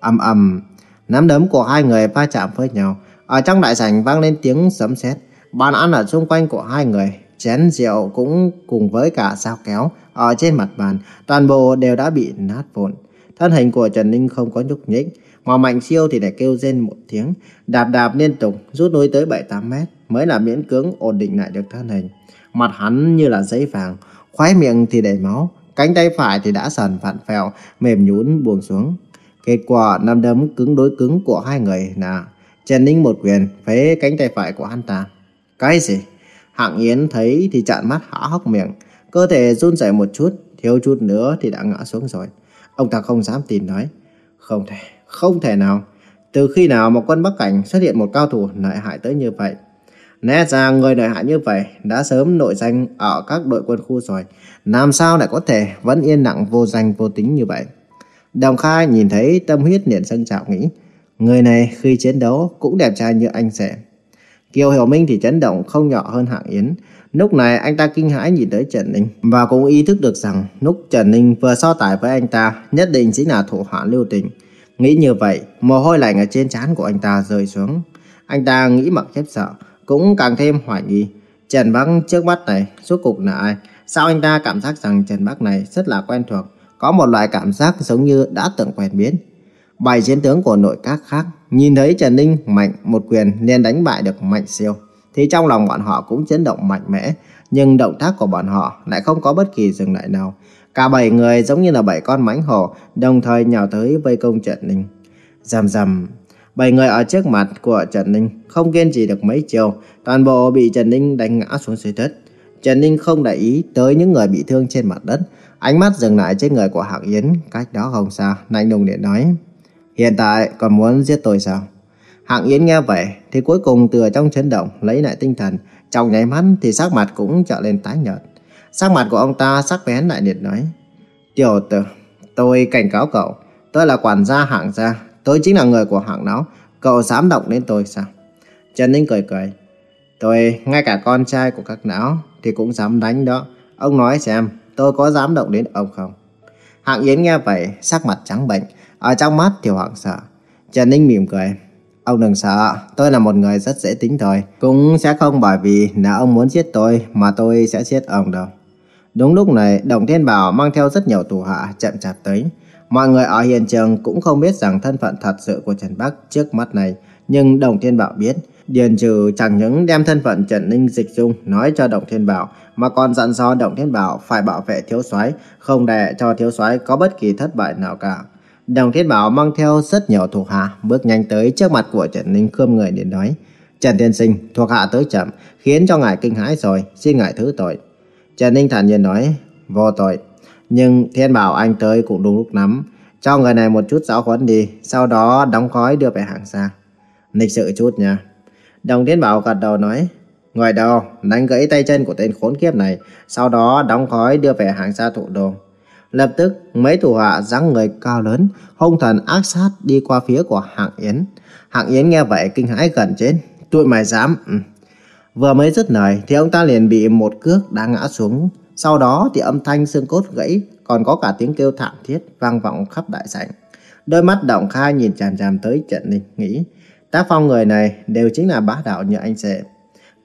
ầm ầm, nắm đấm của hai người va chạm với nhau. Ở trong đại sảnh vang lên tiếng sấm sét. Bàn ăn ở xung quanh của hai người, chén rượu cũng cùng với cả dao kéo ở trên mặt bàn, toàn bộ đều đã bị nát vụn. Thân hình của Trần Ninh không có nhúc nhích, mà Mạnh Siêu thì lại kêu rên một tiếng, đạp đạp liên tục, rút núi tới 7-8 mét mới là miễn cưỡng ổn định lại được thân hình. Mặt hắn như là giấy vàng, khoái miệng thì đầy máu, cánh tay phải thì đã sần vặn vẹo, mềm nhũn buông xuống. Kết quả nắm đấm cứng đối cứng của hai người là Trần Ninh một quyền phế cánh tay phải của hắn ta. Cái gì? Hạng Yến thấy thì trợn mắt há hốc miệng, cơ thể run rẩy một chút, thiếu chút nữa thì đã ngã xuống rồi. Ông ta không dám tin nói, không thể, không thể nào. Từ khi nào một quân Bắc Cảnh xuất hiện một cao thủ lợi hại tới như vậy? né ra người lợi hại như vậy đã sớm nội danh ở các đội quân khu rồi. Làm sao lại có thể vẫn yên lặng vô danh vô tính như vậy? Đồng Khai nhìn thấy tâm huyết liền sân trào nghĩ. Người này khi chiến đấu cũng đẹp trai như anh sẽ. Kiều Hiểu Minh thì chấn động không nhỏ hơn Hạng Yến. Lúc này anh ta kinh hãi nhìn tới Trần Ninh và cũng ý thức được rằng lúc Trần Ninh vừa so tài với anh ta, nhất định chính là thủ hạ lưu tình. Nghĩ như vậy, mồ hôi lạnh ở trên trán của anh ta rơi xuống. Anh ta nghĩ mặc khiếp sợ, cũng càng thêm hoài nghi. Trần Bắc trước mắt này, suốt cục là ai? Sao anh ta cảm giác rằng Trần Bắc này rất là quen thuộc, có một loại cảm giác giống như đã từng quen biết. Bảy chiến tướng của nội các khác nhìn thấy Trần Ninh mạnh một quyền nên đánh bại được Mạnh Siêu, thì trong lòng bọn họ cũng chấn động mạnh mẽ, nhưng động tác của bọn họ lại không có bất kỳ dừng lại nào. Cả bảy người giống như là bảy con mãnh hổ, đồng thời nhào tới vây công Trần Ninh. Rầm rầm, bảy người ở trước mặt của Trần Ninh không kiên trì được mấy chiều, toàn bộ bị Trần Ninh đánh ngã xuống dưới đất. Trần Ninh không để ý tới những người bị thương trên mặt đất, ánh mắt dừng lại trên người của Hạng Yến, cách đó không xa, lạnh lùng điện nói: "Hiện tại còn muốn giết tôi sao?" Hạng Yến nghe vậy thì cuối cùng từ trong chấn động lấy lại tinh thần, trong nháy mắt thì sắc mặt cũng trở lên tái nhợt. Sắc mặt của ông ta sắc bén lại liệt nói. Tiểu tử, tôi cảnh cáo cậu, tôi là quản gia hạng gia, tôi chính là người của hạng nó, cậu dám động đến tôi sao? Trần Ninh cười cười. Tôi, ngay cả con trai của các não thì cũng dám đánh đó. Ông nói xem, tôi có dám động đến ông không? Hạng Yến nghe vậy, sắc mặt trắng bệnh, ở trong mắt thì hoảng sợ. Trần Ninh mỉm cười. Ông đừng sợ, tôi là một người rất dễ tính thôi. Cũng sẽ không bởi vì là ông muốn giết tôi mà tôi sẽ giết ông đâu. Đúng lúc này, Đồng Thiên Bảo mang theo rất nhiều tù hạ chậm chạp tới. Mọi người ở hiện trường cũng không biết rằng thân phận thật sự của Trần Bắc trước mắt này, nhưng Đồng Thiên Bảo biết. Điền Trừ chẳng những đem thân phận Trần Ninh Dịch Dung nói cho Đồng Thiên Bảo, mà còn dặn dò Đồng Thiên Bảo phải bảo vệ thiếu soái, không để cho thiếu soái có bất kỳ thất bại nào cả. Đồng Thiên Bảo mang theo rất nhiều thuộc hạ, bước nhanh tới trước mặt của Trần Ninh khơm người để nói: "Trần Tiên Sinh, thuộc hạ tới chậm, khiến cho ngài kinh hãi rồi, xin ngài thứ tội." Trần Ninh thản nhiên nói, vô tội. Nhưng Thiên Bảo anh tới cũng đúng lúc lắm. Cho người này một chút giáo huấn đi, sau đó đóng khói đưa về hàng xa. Lịch sự chút nha. Đồng Thiên Bảo gật đầu nói, Người đâu, đánh gãy tay chân của tên khốn kiếp này, sau đó đóng khói đưa về hàng xa thủ đô. Lập tức, mấy thủ hạ dáng người cao lớn, hung thần ác sát đi qua phía của Hạng Yến. Hạng Yến nghe vậy kinh hãi gần chết. Tụi mày dám... Ừ, Vừa mới dứt lời thì ông ta liền bị một cước đá ngã xuống. Sau đó thì âm thanh xương cốt gãy, còn có cả tiếng kêu thảm thiết vang vọng khắp đại sảnh. Đôi mắt động khai nhìn chằm chằm tới Trần Ninh, nghĩ tác phong người này đều chính là bá đạo như anh sẽ.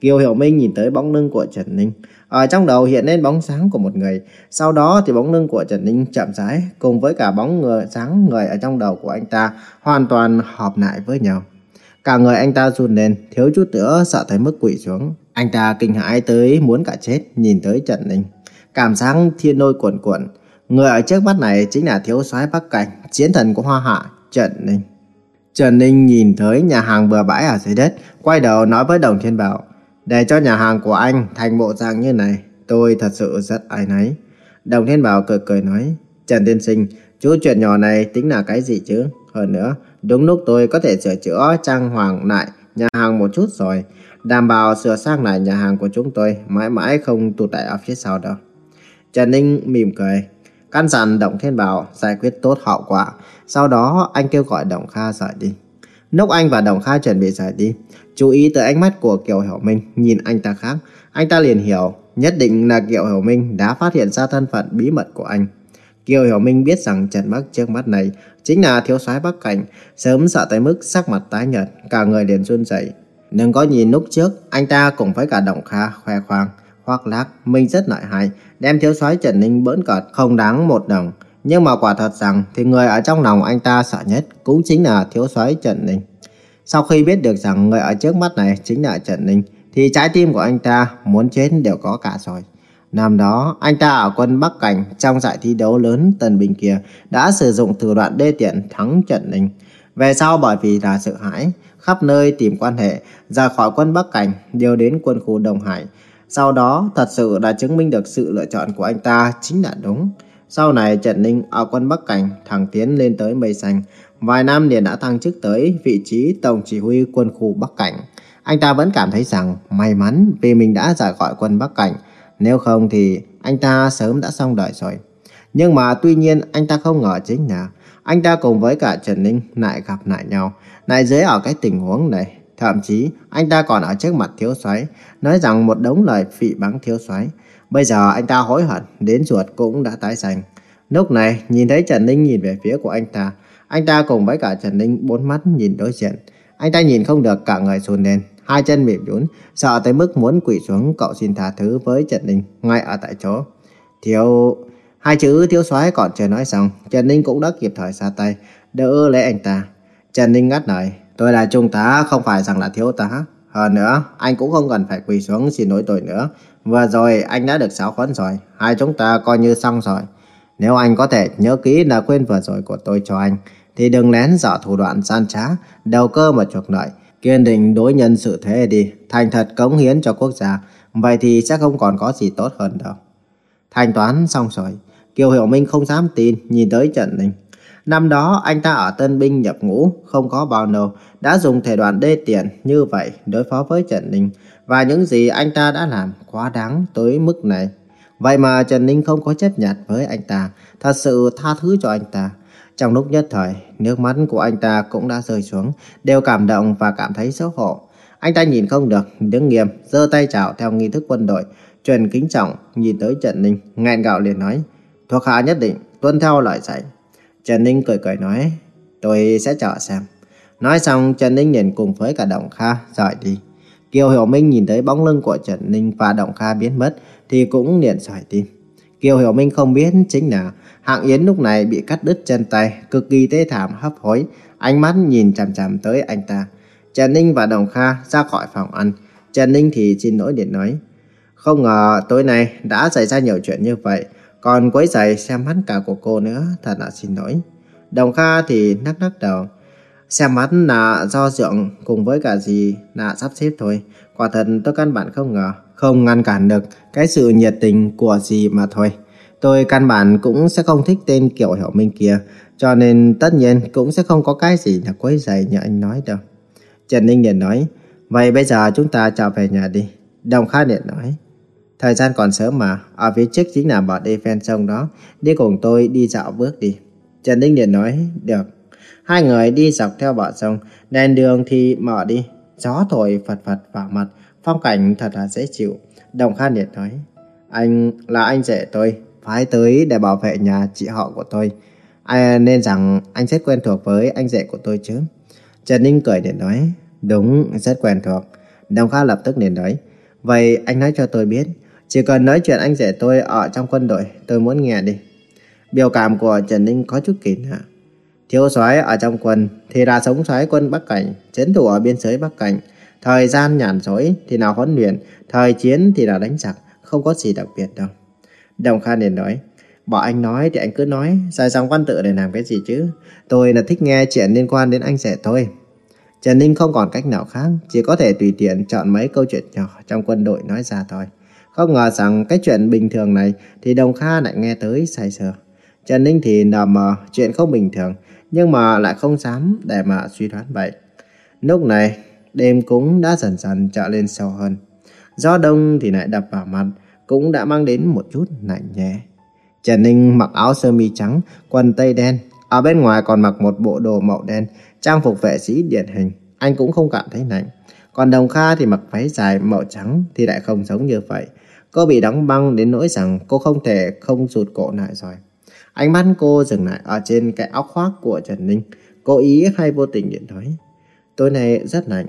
Kiều Hiểu Minh nhìn tới bóng lưng của Trần Ninh. Ở trong đầu hiện lên bóng sáng của một người. Sau đó thì bóng lưng của Trần Ninh chậm rãi cùng với cả bóng người sáng người ở trong đầu của anh ta hoàn toàn hợp lại với nhau. Cả người anh ta run lên, thiếu chút nữa sợ tới mức quỵ xuống. Anh ta kinh hãi tới muốn cả chết, nhìn tới Trần Ninh. Cảm giác thiên nôi cuộn cuộn. Người ở trước mắt này chính là thiếu soái Bắc Cảnh, chiến thần của Hoa Hạ, Trần Ninh. Trần Ninh nhìn tới nhà hàng bừa bãi ở dưới đất, quay đầu nói với Đồng Thiên Bảo. Để cho nhà hàng của anh thành bộ dạng như này, tôi thật sự rất ai nấy. Đồng Thiên Bảo cười cười nói, Trần Tiên Sinh, chú chuyện nhỏ này tính là cái gì chứ? Hơn nữa, đúng lúc tôi có thể sửa chữa trang hoàng lại nhà hàng một chút rồi. Đảm bảo sửa sang lại nhà hàng của chúng tôi mãi mãi không tụt lại ở phía sau đâu. Trần Ninh mỉm cười, căn dặn Đồng Thiên Bảo giải quyết tốt hậu quả. Sau đó anh kêu gọi Đồng Kha rời đi. Lúc anh và Đồng Kha chuẩn bị rời đi, chú ý tới ánh mắt của Kiều Hiểu Minh nhìn anh ta khác. Anh ta liền hiểu, nhất định là Kiều Hiểu Minh đã phát hiện ra thân phận bí mật của anh. Kiều Hiểu Minh biết rằng Trần Bắc trước mắt này chính là thiếu soái Bắc Cảnh, sớm sợ tới mức sắc mặt tái nhợt, cả người liền run rẩy. Đừng có nhìn lúc trước, anh ta cùng với cả Đồng Kha khoe khoang, khoác lác, mình rất lợi hại, đem thiếu soái Trần Ninh bỡn cợt không đáng một đồng. Nhưng mà quả thật rằng thì người ở trong lòng anh ta sợ nhất cũng chính là thiếu soái Trần Ninh. Sau khi biết được rằng người ở trước mắt này chính là Trần Ninh, thì trái tim của anh ta muốn chết đều có cả rồi. Năm đó, anh ta ở quân Bắc Cảnh trong giải thi đấu lớn Tân Bình kia đã sử dụng thủ đoạn đê tiện thắng trận Ninh. Về sau bởi vì là sợ hãi, khắp nơi tìm quan hệ, ra khỏi quân Bắc Cảnh, điều đến quân khu Đông Hải. Sau đó, thật sự đã chứng minh được sự lựa chọn của anh ta chính là đúng. Sau này, Trần Ninh ở quân Bắc Cảnh thẳng tiến lên tới mây xanh. Vài năm liền đã thăng chức tới vị trí tổng chỉ huy quân khu Bắc Cảnh. Anh ta vẫn cảm thấy rằng may mắn vì mình đã rời khỏi quân Bắc Cảnh. Nếu không thì anh ta sớm đã xong đời rồi. Nhưng mà tuy nhiên anh ta không ngờ chính là anh ta cùng với cả Trần Ninh lại gặp lại nhau. Lại dưới ở cái tình huống này. Thậm chí anh ta còn ở trước mặt thiếu soái nói rằng một đống lời phỉ báng thiếu soái Bây giờ anh ta hối hận, đến ruột cũng đã tái xanh. Lúc này, nhìn thấy Trần Ninh nhìn về phía của anh ta. Anh ta cùng với cả Trần Ninh bốn mắt nhìn đối diện. Anh ta nhìn không được cả người run lên, hai chân mềm nhũn, sợ tới mức muốn quỳ xuống cậu xin tha thứ với Trần Ninh ngay ở tại chỗ. Thiếu... Hai chữ thiếu soái còn chưa nói xong, Trần Ninh cũng đã kịp thời ra tay, đỡ lấy anh ta. Trần Ninh ngắt lời, tôi là trung tá, không phải rằng là thiếu tá. Hơn nữa, anh cũng không cần phải quỳ xuống xin lỗi tôi nữa. Vừa rồi anh đã được giáo huấn rồi, hai chúng ta coi như xong rồi. Nếu anh có thể nhớ kỹ là quên vừa rồi của tôi cho anh, thì đừng lén dở thủ đoạn gian trá, đầu cơ mà chuộc lợi. Kiên định đối nhân sự thế đi, thành thật cống hiến cho quốc gia, vậy thì sẽ không còn có gì tốt hơn đâu. Thanh toán xong rồi, Kiều Hiểu Minh không dám tin nhìn tới Trần Ninh. Năm đó anh ta ở tân binh nhập ngũ, không có bao lâu, đã dùng thể đoạn đê tiện như vậy đối phó với Trần Ninh. Và những gì anh ta đã làm quá đáng tới mức này. Vậy mà Trần Ninh không có chấp nhận với anh ta, thật sự tha thứ cho anh ta. Trong lúc nhất thời, nước mắt của anh ta cũng đã rơi xuống, đều cảm động và cảm thấy xấu hổ. Anh ta nhìn không được, đứng nghiêm, giơ tay chào theo nghi thức quân đội, truyền kính trọng, nhìn tới Trần Ninh, ngẹn gạo liền nói, thuộc hạ nhất định, tuân theo lời dạy. Trần Ninh cười cười nói, tôi sẽ chờ xem. Nói xong, Trần Ninh liền cùng với cả Đồng Kha rời đi. Kiều Hiểu Minh nhìn thấy bóng lưng của Trần Ninh và Đồng Kha biến mất thì cũng liền sỏi tim. Kiều Hiểu Minh không biết chính là Hạng Yến lúc này bị cắt đứt chân tay, cực kỳ tê thảm hấp hối, ánh mắt nhìn chằm chằm tới anh ta. Trần Ninh và Đồng Kha ra khỏi phòng ăn. Trần Ninh thì xin lỗi điện nói. Không ngờ tối nay đã xảy ra nhiều chuyện như vậy, còn quấy giày xem mắt cả của cô nữa, thật là xin lỗi. Đồng Kha thì nắc nắc đầu. Xem mắt là do dượng cùng với cả gì là sắp xếp thôi. Quả thật tôi căn bản không ngờ, không ngăn cản được cái sự nhiệt tình của gì mà thôi. Tôi căn bản cũng sẽ không thích tên kiểu hiểu minh kia, cho nên tất nhiên cũng sẽ không có cái gì là quấy rầy như anh nói đâu. Trần Ninh liền nói, vậy bây giờ chúng ta trở về nhà đi. Đồng Kha liền nói, thời gian còn sớm mà, ở phía trước chính là bờ đi ven sông đó, đi cùng tôi đi dạo bước đi. Trần Ninh liền nói, được. Hai người đi dọc theo bờ sông, đèn đường thì mở đi, gió thổi phật phật vào mặt, phong cảnh thật là dễ chịu. Đồng khan liền nói, anh là anh rể tôi, phải tới để bảo vệ nhà chị họ của tôi. À, nên rằng anh rất quen thuộc với anh rể của tôi chứ. Trần Ninh cười để nói, đúng, rất quen thuộc. Đồng Kha lập tức liền nói, vậy anh nói cho tôi biết, chỉ cần nói chuyện anh rể tôi ở trong quân đội, tôi muốn nghe đi. Biểu cảm của Trần Ninh có chút kỳ lạ. Thiếu soái ở trong quân thì là sống soái quân Bắc Cảnh, chiến thủ ở biên giới Bắc Cảnh. Thời gian nhàn rỗi thì nào huấn luyện, thời chiến thì là đánh giặc, không có gì đặc biệt đâu. Đồng Kha liền nói, bảo anh nói thì anh cứ nói, dài dòng văn tự để làm cái gì chứ? Tôi là thích nghe chuyện liên quan đến anh rể thôi. Trần Ninh không còn cách nào khác, chỉ có thể tùy tiện chọn mấy câu chuyện nhỏ trong quân đội nói ra thôi. Không ngờ rằng cái chuyện bình thường này thì Đồng Kha lại nghe tới say sưa. Trần Ninh thì nằm mờ chuyện không bình thường, nhưng mà lại không dám để mà suy đoán vậy. Lúc này, đêm cũng đã dần dần trở lên sâu hơn. Gió đông thì lại đập vào mặt, cũng đã mang đến một chút lạnh nhẹ. Trần Ninh mặc áo sơ mi trắng, quần tây đen, ở bên ngoài còn mặc một bộ đồ màu đen, trang phục vệ sĩ điển hình, anh cũng không cảm thấy lạnh. Còn Đồng Kha thì mặc váy dài màu trắng thì lại không giống như vậy. Cô bị đóng băng đến nỗi rằng cô không thể không rụt cổ lại rồi. Ánh mắt cô dừng lại ở trên cái áo khoác của Trần Ninh. Cố ý hay vô tình điện nói. Tối nay rất lạnh.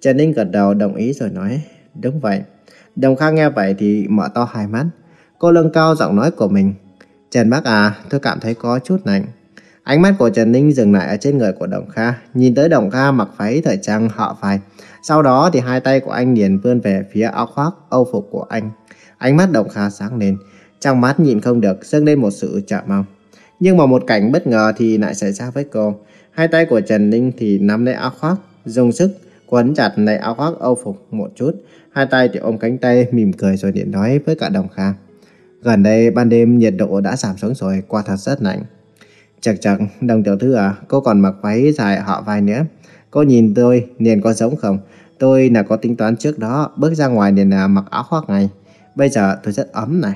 Trần Ninh gật đầu đồng ý rồi nói. Đúng vậy. Đồng Kha nghe vậy thì mở to hai mắt. Cô lưng cao giọng nói của mình. Trần Bác à, tôi cảm thấy có chút lạnh. Ánh mắt của Trần Ninh dừng lại ở trên người của Đồng Kha, nhìn tới Đồng Kha mặc váy thời trang họ phai. Sau đó thì hai tay của anh liền vươn về phía áo khoác, âu phục của anh. Ánh mắt Đồng Kha sáng lên, trong mắt nhìn không được dâng lên một sự chờ mong. Nhưng mà một cảnh bất ngờ thì lại xảy ra với cô. Hai tay của Trần Ninh thì nắm lấy áo khoác, dùng sức quấn chặt lấy áo khoác âu phục một chút. Hai tay thì ôm cánh tay mỉm cười rồi điện nói với cả Đồng Kha. Gần đây ban đêm nhiệt độ đã giảm xuống rồi, qua thật rất lạnh. Chật chật, đồng tiểu thư à, cô còn mặc váy dài họ vai nữa. Cô nhìn tôi, liền có giống không? Tôi là có tính toán trước đó, bước ra ngoài liền là mặc áo khoác này. Bây giờ tôi rất ấm này.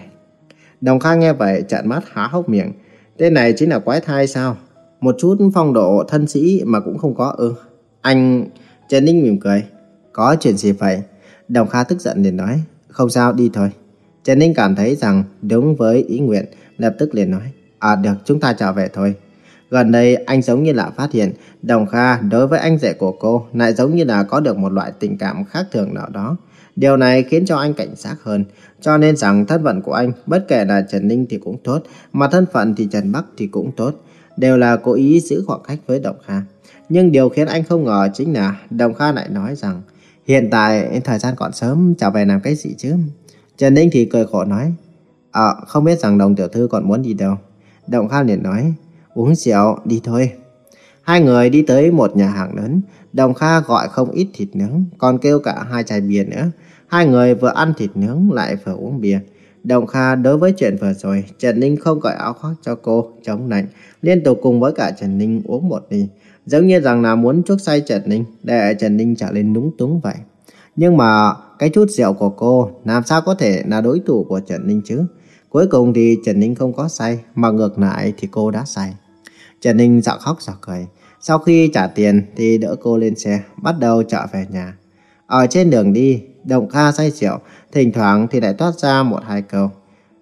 Đồng Kha nghe vậy, trợn mắt há hốc miệng. Tên này chính là quái thai sao? Một chút phong độ thân sĩ mà cũng không có ư. Anh... Trần Ninh mỉm cười. Có chuyện gì vậy? Đồng Kha tức giận liền nói. Không sao, đi thôi. Trần Ninh cảm thấy rằng đúng với ý nguyện, lập tức liền nói. À được, chúng ta trở về thôi. Gần đây anh giống như là phát hiện Đồng Kha đối với anh rể của cô lại giống như là có được một loại tình cảm khác thường nào đó. Điều này khiến cho anh cảnh giác hơn. Cho nên rằng thân phận của anh, bất kể là Trần Ninh thì cũng tốt, mà thân phận thì Trần Bắc thì cũng tốt. Đều là cố ý giữ khoảng cách với Đồng Kha. Nhưng điều khiến anh không ngờ chính là Đồng Kha lại nói rằng hiện tại thời gian còn sớm trở về làm cái gì chứ. Trần Ninh thì cười khổ nói À không biết rằng đồng tiểu thư còn muốn đi đâu. Đồng Kha liền nói uống rượu đi thôi. Hai người đi tới một nhà hàng lớn. Đồng Kha gọi không ít thịt nướng, còn kêu cả hai chai bia nữa. Hai người vừa ăn thịt nướng lại vừa uống bia. Đồng Kha đối với chuyện vừa rồi, Trần Ninh không cởi áo khoác cho cô, chống lạnh, liên tục cùng với cả Trần Ninh uống một ly. Giống như rằng là muốn chuốc say Trần Ninh, để Trần Ninh trở lên núng túng vậy. Nhưng mà cái chút rượu của cô làm sao có thể là đối thủ của Trần Ninh chứ? Cuối cùng thì Trần Ninh không có say, mà ngược lại thì cô đã say. Trần Ninh dạo khóc dạo cười. Sau khi trả tiền thì đỡ cô lên xe, bắt đầu trở về nhà. Ở trên đường đi, Đồng Kha say rượu, thỉnh thoảng thì lại toát ra một hai câu.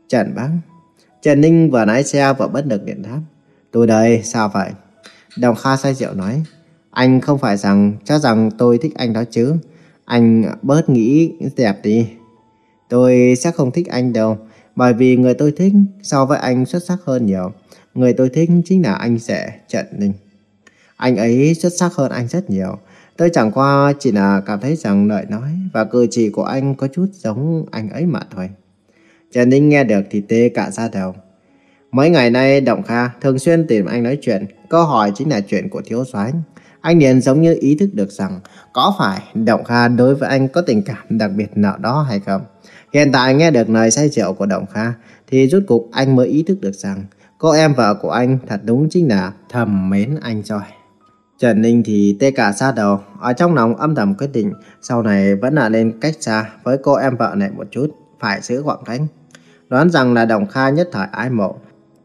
Trần bác. Trần Ninh vừa lái xe vừa bất được điện đáp. Tôi đây, sao vậy? Đồng Kha say rượu nói. Anh không phải rằng cho rằng tôi thích anh đó chứ. Anh bớt nghĩ đẹp đi. Tôi sẽ không thích anh đâu. Bởi vì người tôi thích so với anh xuất sắc hơn nhiều. Người tôi thích chính là anh rể Trần Ninh. Anh ấy xuất sắc hơn anh rất nhiều. Tôi chẳng qua chỉ là cảm thấy rằng lời nói và cử chỉ của anh có chút giống anh ấy mà thôi. Trần Ninh nghe được thì tê cả da đầu. Mấy ngày nay Động Kha thường xuyên tìm anh nói chuyện, câu hỏi chính là chuyện của thiếu soái. Anh liền giống như ý thức được rằng có phải Động Kha đối với anh có tình cảm đặc biệt nào đó hay không. Hiện tại nghe được lời say rượu của Động Kha thì rút cục anh mới ý thức được rằng cô em vợ của anh thật đúng chính là thầm mến anh rồi. Trần Ninh thì tê cả xa đầu, ở trong lòng âm thầm quyết định sau này vẫn là nên cách xa với cô em vợ này một chút, phải giữ khoảng cách. Đoán rằng là Đồng Kha nhất thời ái mộ,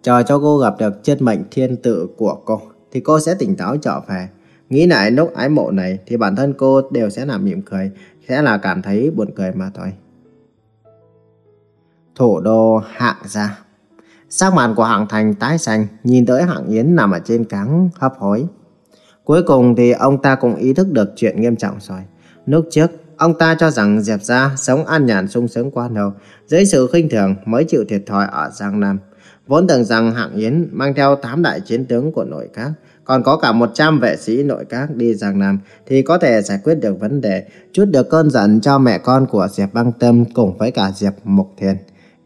chờ cho cô gặp được chân mệnh thiên tự của cô, thì cô sẽ tỉnh táo trở về. Nghĩ lại lúc ái mộ này thì bản thân cô đều sẽ làm mỉm cười, sẽ là cảm thấy buồn cười mà thôi. Thủ đô hạng gia Sắc mặt của hạng thành tái xanh, nhìn tới hạng yến nằm ở trên cáng hấp hối. Cuối cùng thì ông ta cũng ý thức được chuyện nghiêm trọng rồi. Lúc trước, ông ta cho rằng Diệp Gia sống an nhàn sung sướng quá đầu dưới sự khinh thường mới chịu thiệt thòi ở Giang Nam. Vốn tưởng rằng Hạng Yến mang theo 8 đại chiến tướng của nội các, còn có cả 100 vệ sĩ nội các đi Giang Nam thì có thể giải quyết được vấn đề, chút được cơn giận cho mẹ con của Diệp Băng Tâm cùng với cả Diệp Mục Thiên.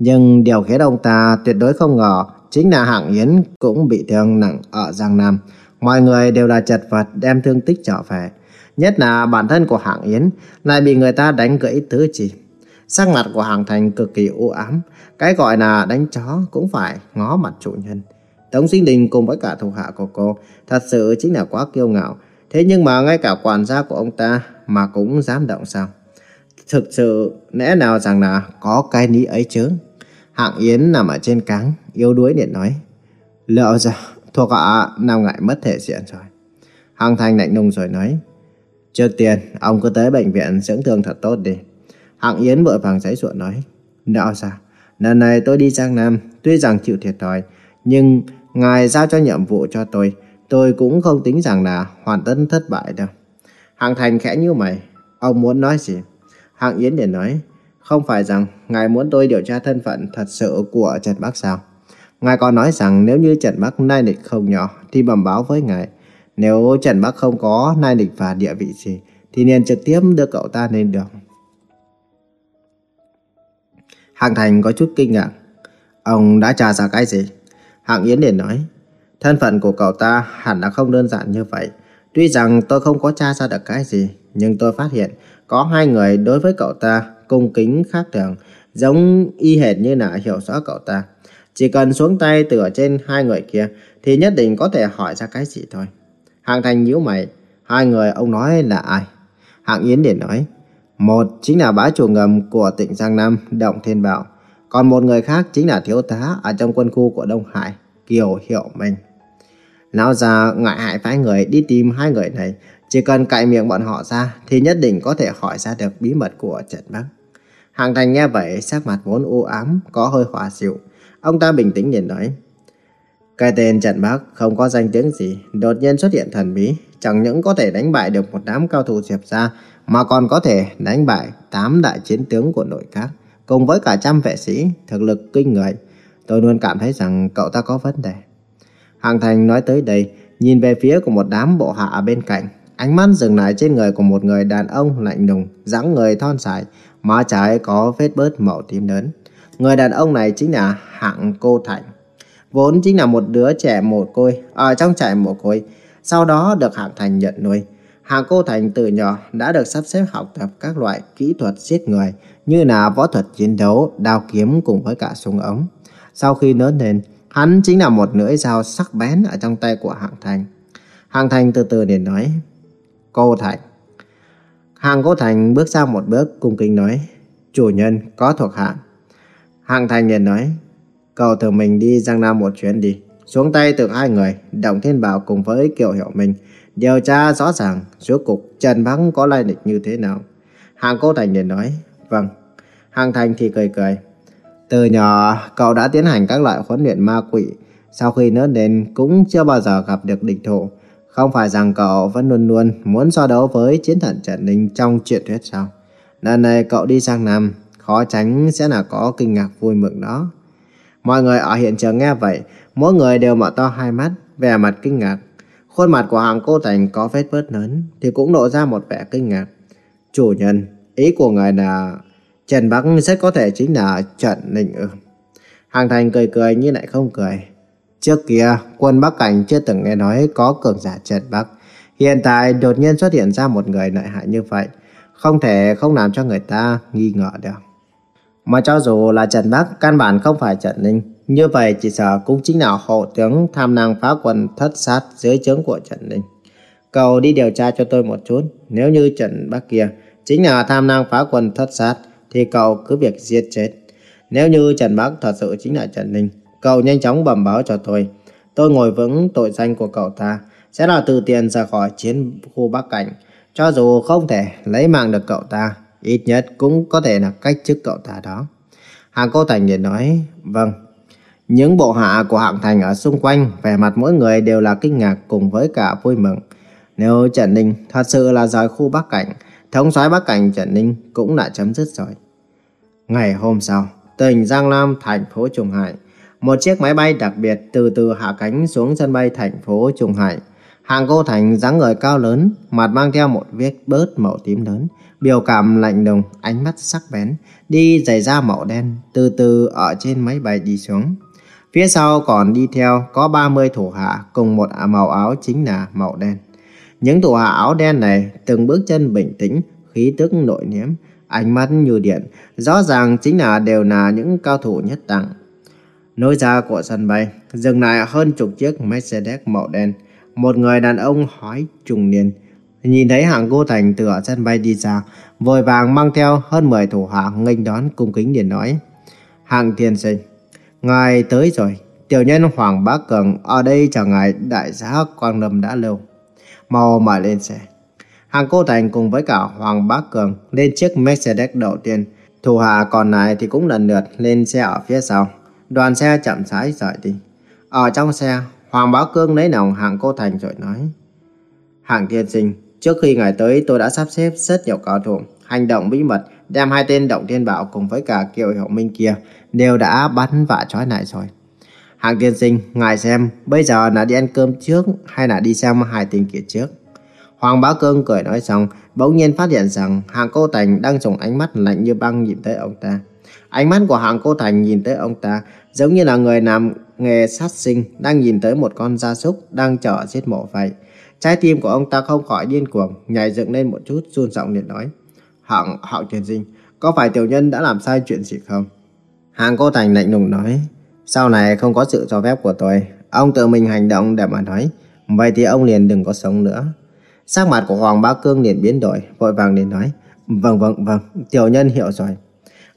Nhưng điều khiến ông ta tuyệt đối không ngờ chính là Hạng Yến cũng bị thương nặng ở Giang Nam. Mọi người đều là chật vật đem thương tích trở về. Nhất là bản thân của Hạng Yến lại bị người ta đánh gãy tứ chỉ. Sắc mặt của hạng Thành cực kỳ u ám. Cái gọi là đánh chó cũng phải ngó mặt chủ nhân. Tống Sinh Đình cùng với cả thủ hạ của cô, thật sự chính là quá kiêu ngạo. Thế nhưng mà ngay cả quản gia của ông ta mà cũng dám động sao? Thực sự lẽ nào rằng là có cái lý ấy chứ? Hạng Yến nằm ở trên cáng, yếu đuối điện nói. Lỡ ra, thuộc hạ nào ngại mất thể diện rồi. Hạng Thanh lạnh lùng rồi nói. Trước tiên, ông cứ tới bệnh viện dưỡng thương thật tốt đi. Hạng Yến vội vàng giấy ruộng nói. Lỡ ra, Lần này tôi đi Giang Nam, tuy rằng chịu thiệt thòi, nhưng ngài giao cho nhiệm vụ cho tôi, tôi cũng không tính rằng là hoàn tất thất bại đâu. Hạng Thành khẽ như mày, ông muốn nói gì? Hạng Yến để nói, không phải rằng ngài muốn tôi điều tra thân phận thật sự của Trần Bắc sao? Ngài còn nói rằng nếu như Trần Bắc nai lịch không nhỏ thì bẩm báo với ngài. Nếu Trần Bắc không có nai lịch và địa vị gì thì nên trực tiếp đưa cậu ta lên đường. Hạng Thành có chút kinh ngạc. Ông đã tra ra cái gì? Hạng Yến liền nói. Thân phận của cậu ta hẳn là không đơn giản như vậy. Tuy rằng tôi không có tra ra được cái gì, nhưng tôi phát hiện có hai người đối với cậu ta cung kính khác thường, giống y hệt như là hiểu rõ cậu ta. Chỉ cần xuống tay từ ở trên hai người kia thì nhất định có thể hỏi ra cái gì thôi. Hạng Thành nhíu mày, hai người ông nói là ai? Hạng Yến Điển nói, một chính là bá chủ ngầm của tỉnh Giang Nam, Động Thiên Bảo. Còn một người khác chính là thiếu tá ở trong quân khu của Đông Hải, Kiều Hiệu Minh. Lão già ngại hại phái người đi tìm hai người này, chỉ cần cạy miệng bọn họ ra thì nhất định có thể hỏi ra được bí mật của Trần Bắc. Hàng Thành nghe vậy sắc mặt vốn u ám, có hơi hòa dịu. Ông ta bình tĩnh nhìn nói. Cái tên Trần Bắc không có danh tiếng gì, đột nhiên xuất hiện thần bí, chẳng những có thể đánh bại được một đám cao thủ diệp ra, mà còn có thể đánh bại tám đại chiến tướng của nội các, cùng với cả trăm vệ sĩ, thực lực kinh người. Tôi luôn cảm thấy rằng cậu ta có vấn đề. Hàng Thành nói tới đây, nhìn về phía của một đám bộ hạ ở bên cạnh. Ánh mắt dừng lại trên người của một người đàn ông lạnh lùng, dáng người thon dài, má trái có vết bớt màu tím lớn. Người đàn ông này chính là Hạng Cô Thành. Vốn chính là một đứa trẻ mồ côi, ở trong trại mồ côi, sau đó được Hạng Thành nhận nuôi. Hạng Cô Thành từ nhỏ đã được sắp xếp học tập các loại kỹ thuật giết người như là võ thuật chiến đấu, đao kiếm cùng với cả súng ống. Sau khi lớn lên, Hắn chính là một lưỡi dao sắc bén ở trong tay của Hạng Thành. Hạng Thành từ từ để nói, Cô Thành. Hàng Cố Thành bước ra một bước cung kính nói, chủ nhân có thuộc hạ. Hạng Thành liền nói, cậu tự mình đi Giang Nam một chuyến đi. Xuống tay từ hai người, Động Thiên Bảo cùng với Kiều Hiểu Minh, điều tra rõ ràng suốt cục Trần Bắc có lai lịch như thế nào. Hàng Cố Thành liền nói, vâng. Hàng Thành thì cười cười. Từ nhỏ, cậu đã tiến hành các loại huấn luyện ma quỷ. Sau khi lớn lên cũng chưa bao giờ gặp được địch thủ. Không phải rằng cậu vẫn luôn luôn muốn so đấu với chiến thần Trần Ninh trong truyện thuyết sao? Lần này cậu đi sang Nam, khó tránh sẽ là có kinh ngạc vui mừng đó. Mọi người ở hiện trường nghe vậy, mỗi người đều mở to hai mắt, vẻ mặt kinh ngạc. Khuôn mặt của hàng cô Thành có vết bớt lớn, thì cũng lộ ra một vẻ kinh ngạc. Chủ nhân, ý của ngài là Trần Bắc rất có thể chính là Trần Ninh ư. Hàng Thành cười cười như lại không cười. Trước kia, quân Bắc Cảnh chưa từng nghe nói có cường giả Trần Bắc. Hiện tại đột nhiên xuất hiện ra một người lợi hại như vậy. Không thể không làm cho người ta nghi ngờ được. Mà cho dù là Trần Bắc, căn bản không phải Trần Ninh. Như vậy chỉ sợ cũng chính là hộ tướng tham năng phá quân thất sát dưới trướng của Trần Ninh. Cầu đi điều tra cho tôi một chút. Nếu như Trần Bắc kia chính là tham năng phá quân thất sát, thì cậu cứ việc giết chết. Nếu như Trần Bắc thật sự chính là Trần Ninh, cậu nhanh chóng bẩm báo cho tôi. Tôi ngồi vững tội danh của cậu ta, sẽ là từ tiền ra khỏi chiến khu Bắc Cảnh. Cho dù không thể lấy mạng được cậu ta, ít nhất cũng có thể là cách chức cậu ta đó. Hàng Cô Thành liền nói, vâng. Những bộ hạ của Hạng Thành ở xung quanh, vẻ mặt mỗi người đều là kinh ngạc cùng với cả vui mừng. Nếu Trần Ninh thật sự là rời khu Bắc Cảnh, thống soái Bắc Cảnh Trần Ninh cũng đã chấm dứt rồi. Ngày hôm sau, tỉnh Giang Nam, thành phố Trung Hải, một chiếc máy bay đặc biệt từ từ hạ cánh xuống sân bay thành phố Trung Hải. Hàng cô thành dáng người cao lớn, mặt mang theo một vết bớt màu tím lớn, biểu cảm lạnh lùng, ánh mắt sắc bén, đi giày da màu đen, từ từ ở trên máy bay đi xuống. Phía sau còn đi theo có 30 thủ hạ cùng một màu áo chính là màu đen. Những thủ hạ áo đen này từng bước chân bình tĩnh, khí tức nội liễm, ánh mắt như điện, rõ ràng chính là đều là những cao thủ nhất đẳng. Nối ra của sân bay, dừng lại hơn chục chiếc Mercedes màu đen. Một người đàn ông hói trùng niên, nhìn thấy hạng cô thành từ ở sân bay đi ra, vội vàng mang theo hơn 10 thủ hạ nghênh đón cung kính liền nói. hạng tiên sinh, ngài tới rồi, tiểu nhân Hoàng Bá Cường ở đây chờ ngài đại giá Quang Lâm đã lâu. Mau mời lên xe. Hàng Cô Thành cùng với cả Hoàng Bá Cường lên chiếc Mercedes đầu tiên. Thủ hạ còn lại thì cũng lần lượt lên xe ở phía sau. Đoàn xe chậm rãi rời đi. Ở trong xe, Hoàng Bá Cương lấy lòng hạng Cô Thành rồi nói. Hạng Thiên Sinh, trước khi ngài tới tôi đã sắp xếp rất nhiều cao thủ. Hành động bí mật, đem hai tên Động Thiên Bảo cùng với cả Kiều Hiểu Minh kia đều đã bắn vạ trói lại rồi. Hạng Thiên Sinh, ngài xem, bây giờ là đi ăn cơm trước hay là đi xem hai tên kia trước? Hoàng Bá Cương cười nói xong, bỗng nhiên phát hiện rằng Hàng Cô Thành đang dùng ánh mắt lạnh như băng nhìn tới ông ta. Ánh mắt của hạng cô Thành nhìn tới ông ta giống như là người làm nghề sát sinh đang nhìn tới một con gia súc đang chờ giết mổ vậy. Trái tim của ông ta không khỏi điên cuồng, nhảy dựng lên một chút run giọng liền nói. Hạng, hạng truyền sinh, có phải tiểu nhân đã làm sai chuyện gì không? Hạng cô Thành lạnh lùng nói. Sau này không có sự cho phép của tôi, ông tự mình hành động để mà nói. Vậy thì ông liền đừng có sống nữa. Sắc mặt của Hoàng Bá Cương liền biến đổi, vội vàng liền nói. Vâng vâng vâng, tiểu nhân hiểu rồi.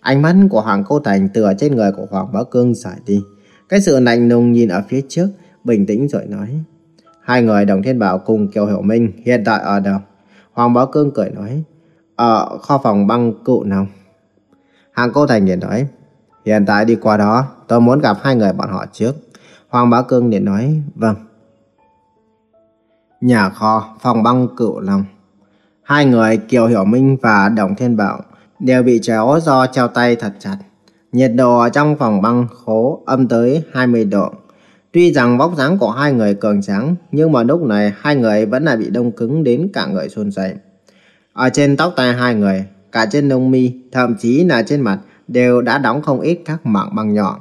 Ánh mắt của Hoàng Cô Thành từ ở trên người của Hoàng Bá Cương giải đi. Cái sự lạnh lùng nhìn ở phía trước, bình tĩnh rồi nói. Hai người Đồng Thiên Bảo cùng Kiều Hiểu Minh hiện tại ở đâu? Hoàng Bá Cương cười nói. Ở kho phòng băng cụ nào? Hoàng Cô Thành liền nói. Hiện tại đi qua đó, tôi muốn gặp hai người bọn họ trước. Hoàng Bá Cương liền nói. Vâng. Nhà kho, phòng băng cựu long. Hai người Kiều Hiểu Minh và Đồng Thiên Bảo đều bị trói do treo tay thật chặt. Nhiệt độ ở trong phòng băng khố âm tới 20 độ. Tuy rằng vóc dáng của hai người cường tráng, nhưng mà lúc này hai người vẫn là bị đông cứng đến cả người run rẩy. Ở trên tóc tai hai người, cả trên lông mi, thậm chí là trên mặt đều đã đóng không ít các mảng băng nhỏ.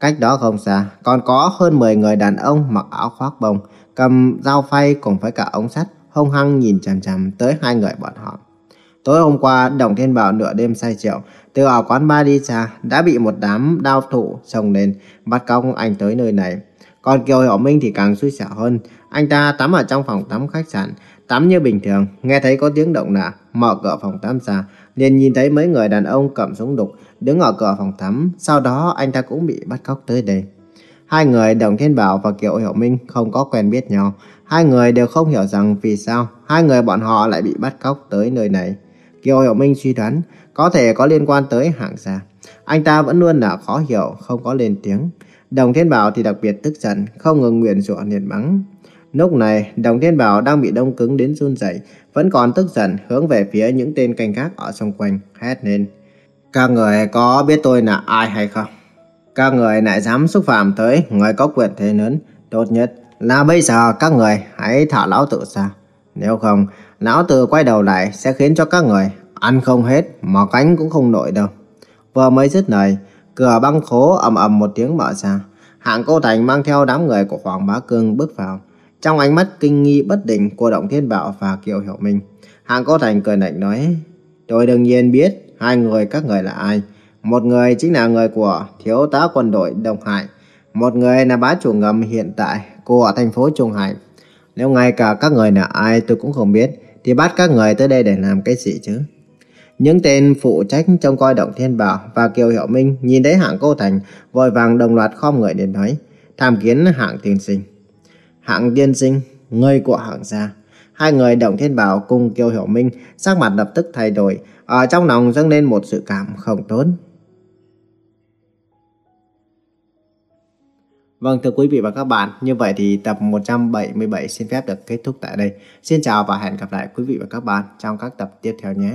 Cách đó không xa, còn có hơn 10 người đàn ông mặc áo khoác bông, cầm dao phay cùng với cả ống sắt, hung hăng nhìn chằm chằm tới hai người bọn họ. Tối hôm qua, Đồng Thiên Bảo nửa đêm say rượu, từ ở quán bar đi xa, đã bị một đám đao thủ xông lên, bắt cóc anh tới nơi này. Còn Kiều Hiểu Minh thì càng xui xẻo hơn, anh ta tắm ở trong phòng tắm khách sạn, tắm như bình thường, nghe thấy có tiếng động lạ, mở cửa phòng tắm ra, liền nhìn thấy mấy người đàn ông cầm súng đục đứng ở cửa phòng tắm, sau đó anh ta cũng bị bắt cóc tới đây. Hai người Đồng Thiên Bảo và Kiều Hiểu Minh không có quen biết nhau, hai người đều không hiểu rằng vì sao hai người bọn họ lại bị bắt cóc tới nơi này. Kiều Hiểu Minh suy đoán có thể có liên quan tới hạng gia. Anh ta vẫn luôn là khó hiểu, không có lên tiếng. Đồng Thiên Bảo thì đặc biệt tức giận, không ngừng nguyện rủa liền mắng. Lúc này, Đồng Thiên Bảo đang bị đông cứng đến run rẩy, vẫn còn tức giận hướng về phía những tên canh gác ở xung quanh, hét lên. Các người có biết tôi là ai hay không? Các người lại dám xúc phạm tới người có quyền thế lớn, tốt nhất là bây giờ các người hãy thả lão tự ra. Nếu không, não từ quay đầu lại sẽ khiến cho các người ăn không hết mà cánh cũng không nổi đâu. Vừa mới dứt lời, cửa băng khố ầm ầm một tiếng mở ra. Hạng cô Thành mang theo đám người của Hoàng Bá Cương bước vào. Trong ánh mắt kinh nghi bất định của Động Thiên Bảo và Kiều Hiểu Minh, Hạng cô Thành cười lạnh nói, Tôi đương nhiên biết hai người các người là ai. Một người chính là người của thiếu tá quân đội Đông Hải. Một người là bá chủ ngầm hiện tại của thành phố Trung Hải. Nếu ngay cả các người là ai tôi cũng không biết, thì bắt các người tới đây để làm cái gì chứ? Những tên phụ trách trong coi động thiên bảo và Kiều hiệu Minh nhìn thấy hạng cô thành vội vàng đồng loạt khom người đến nói tham kiến hạng tiên sinh. Hạng tiên sinh, người của hạng gia. Hai người động thiên bảo cùng Kiều Hiểu Minh sắc mặt lập tức thay đổi, ở trong lòng dâng lên một sự cảm không tốt. Vâng thưa quý vị và các bạn, như vậy thì tập 177 xin phép được kết thúc tại đây. Xin chào và hẹn gặp lại quý vị và các bạn trong các tập tiếp theo nhé.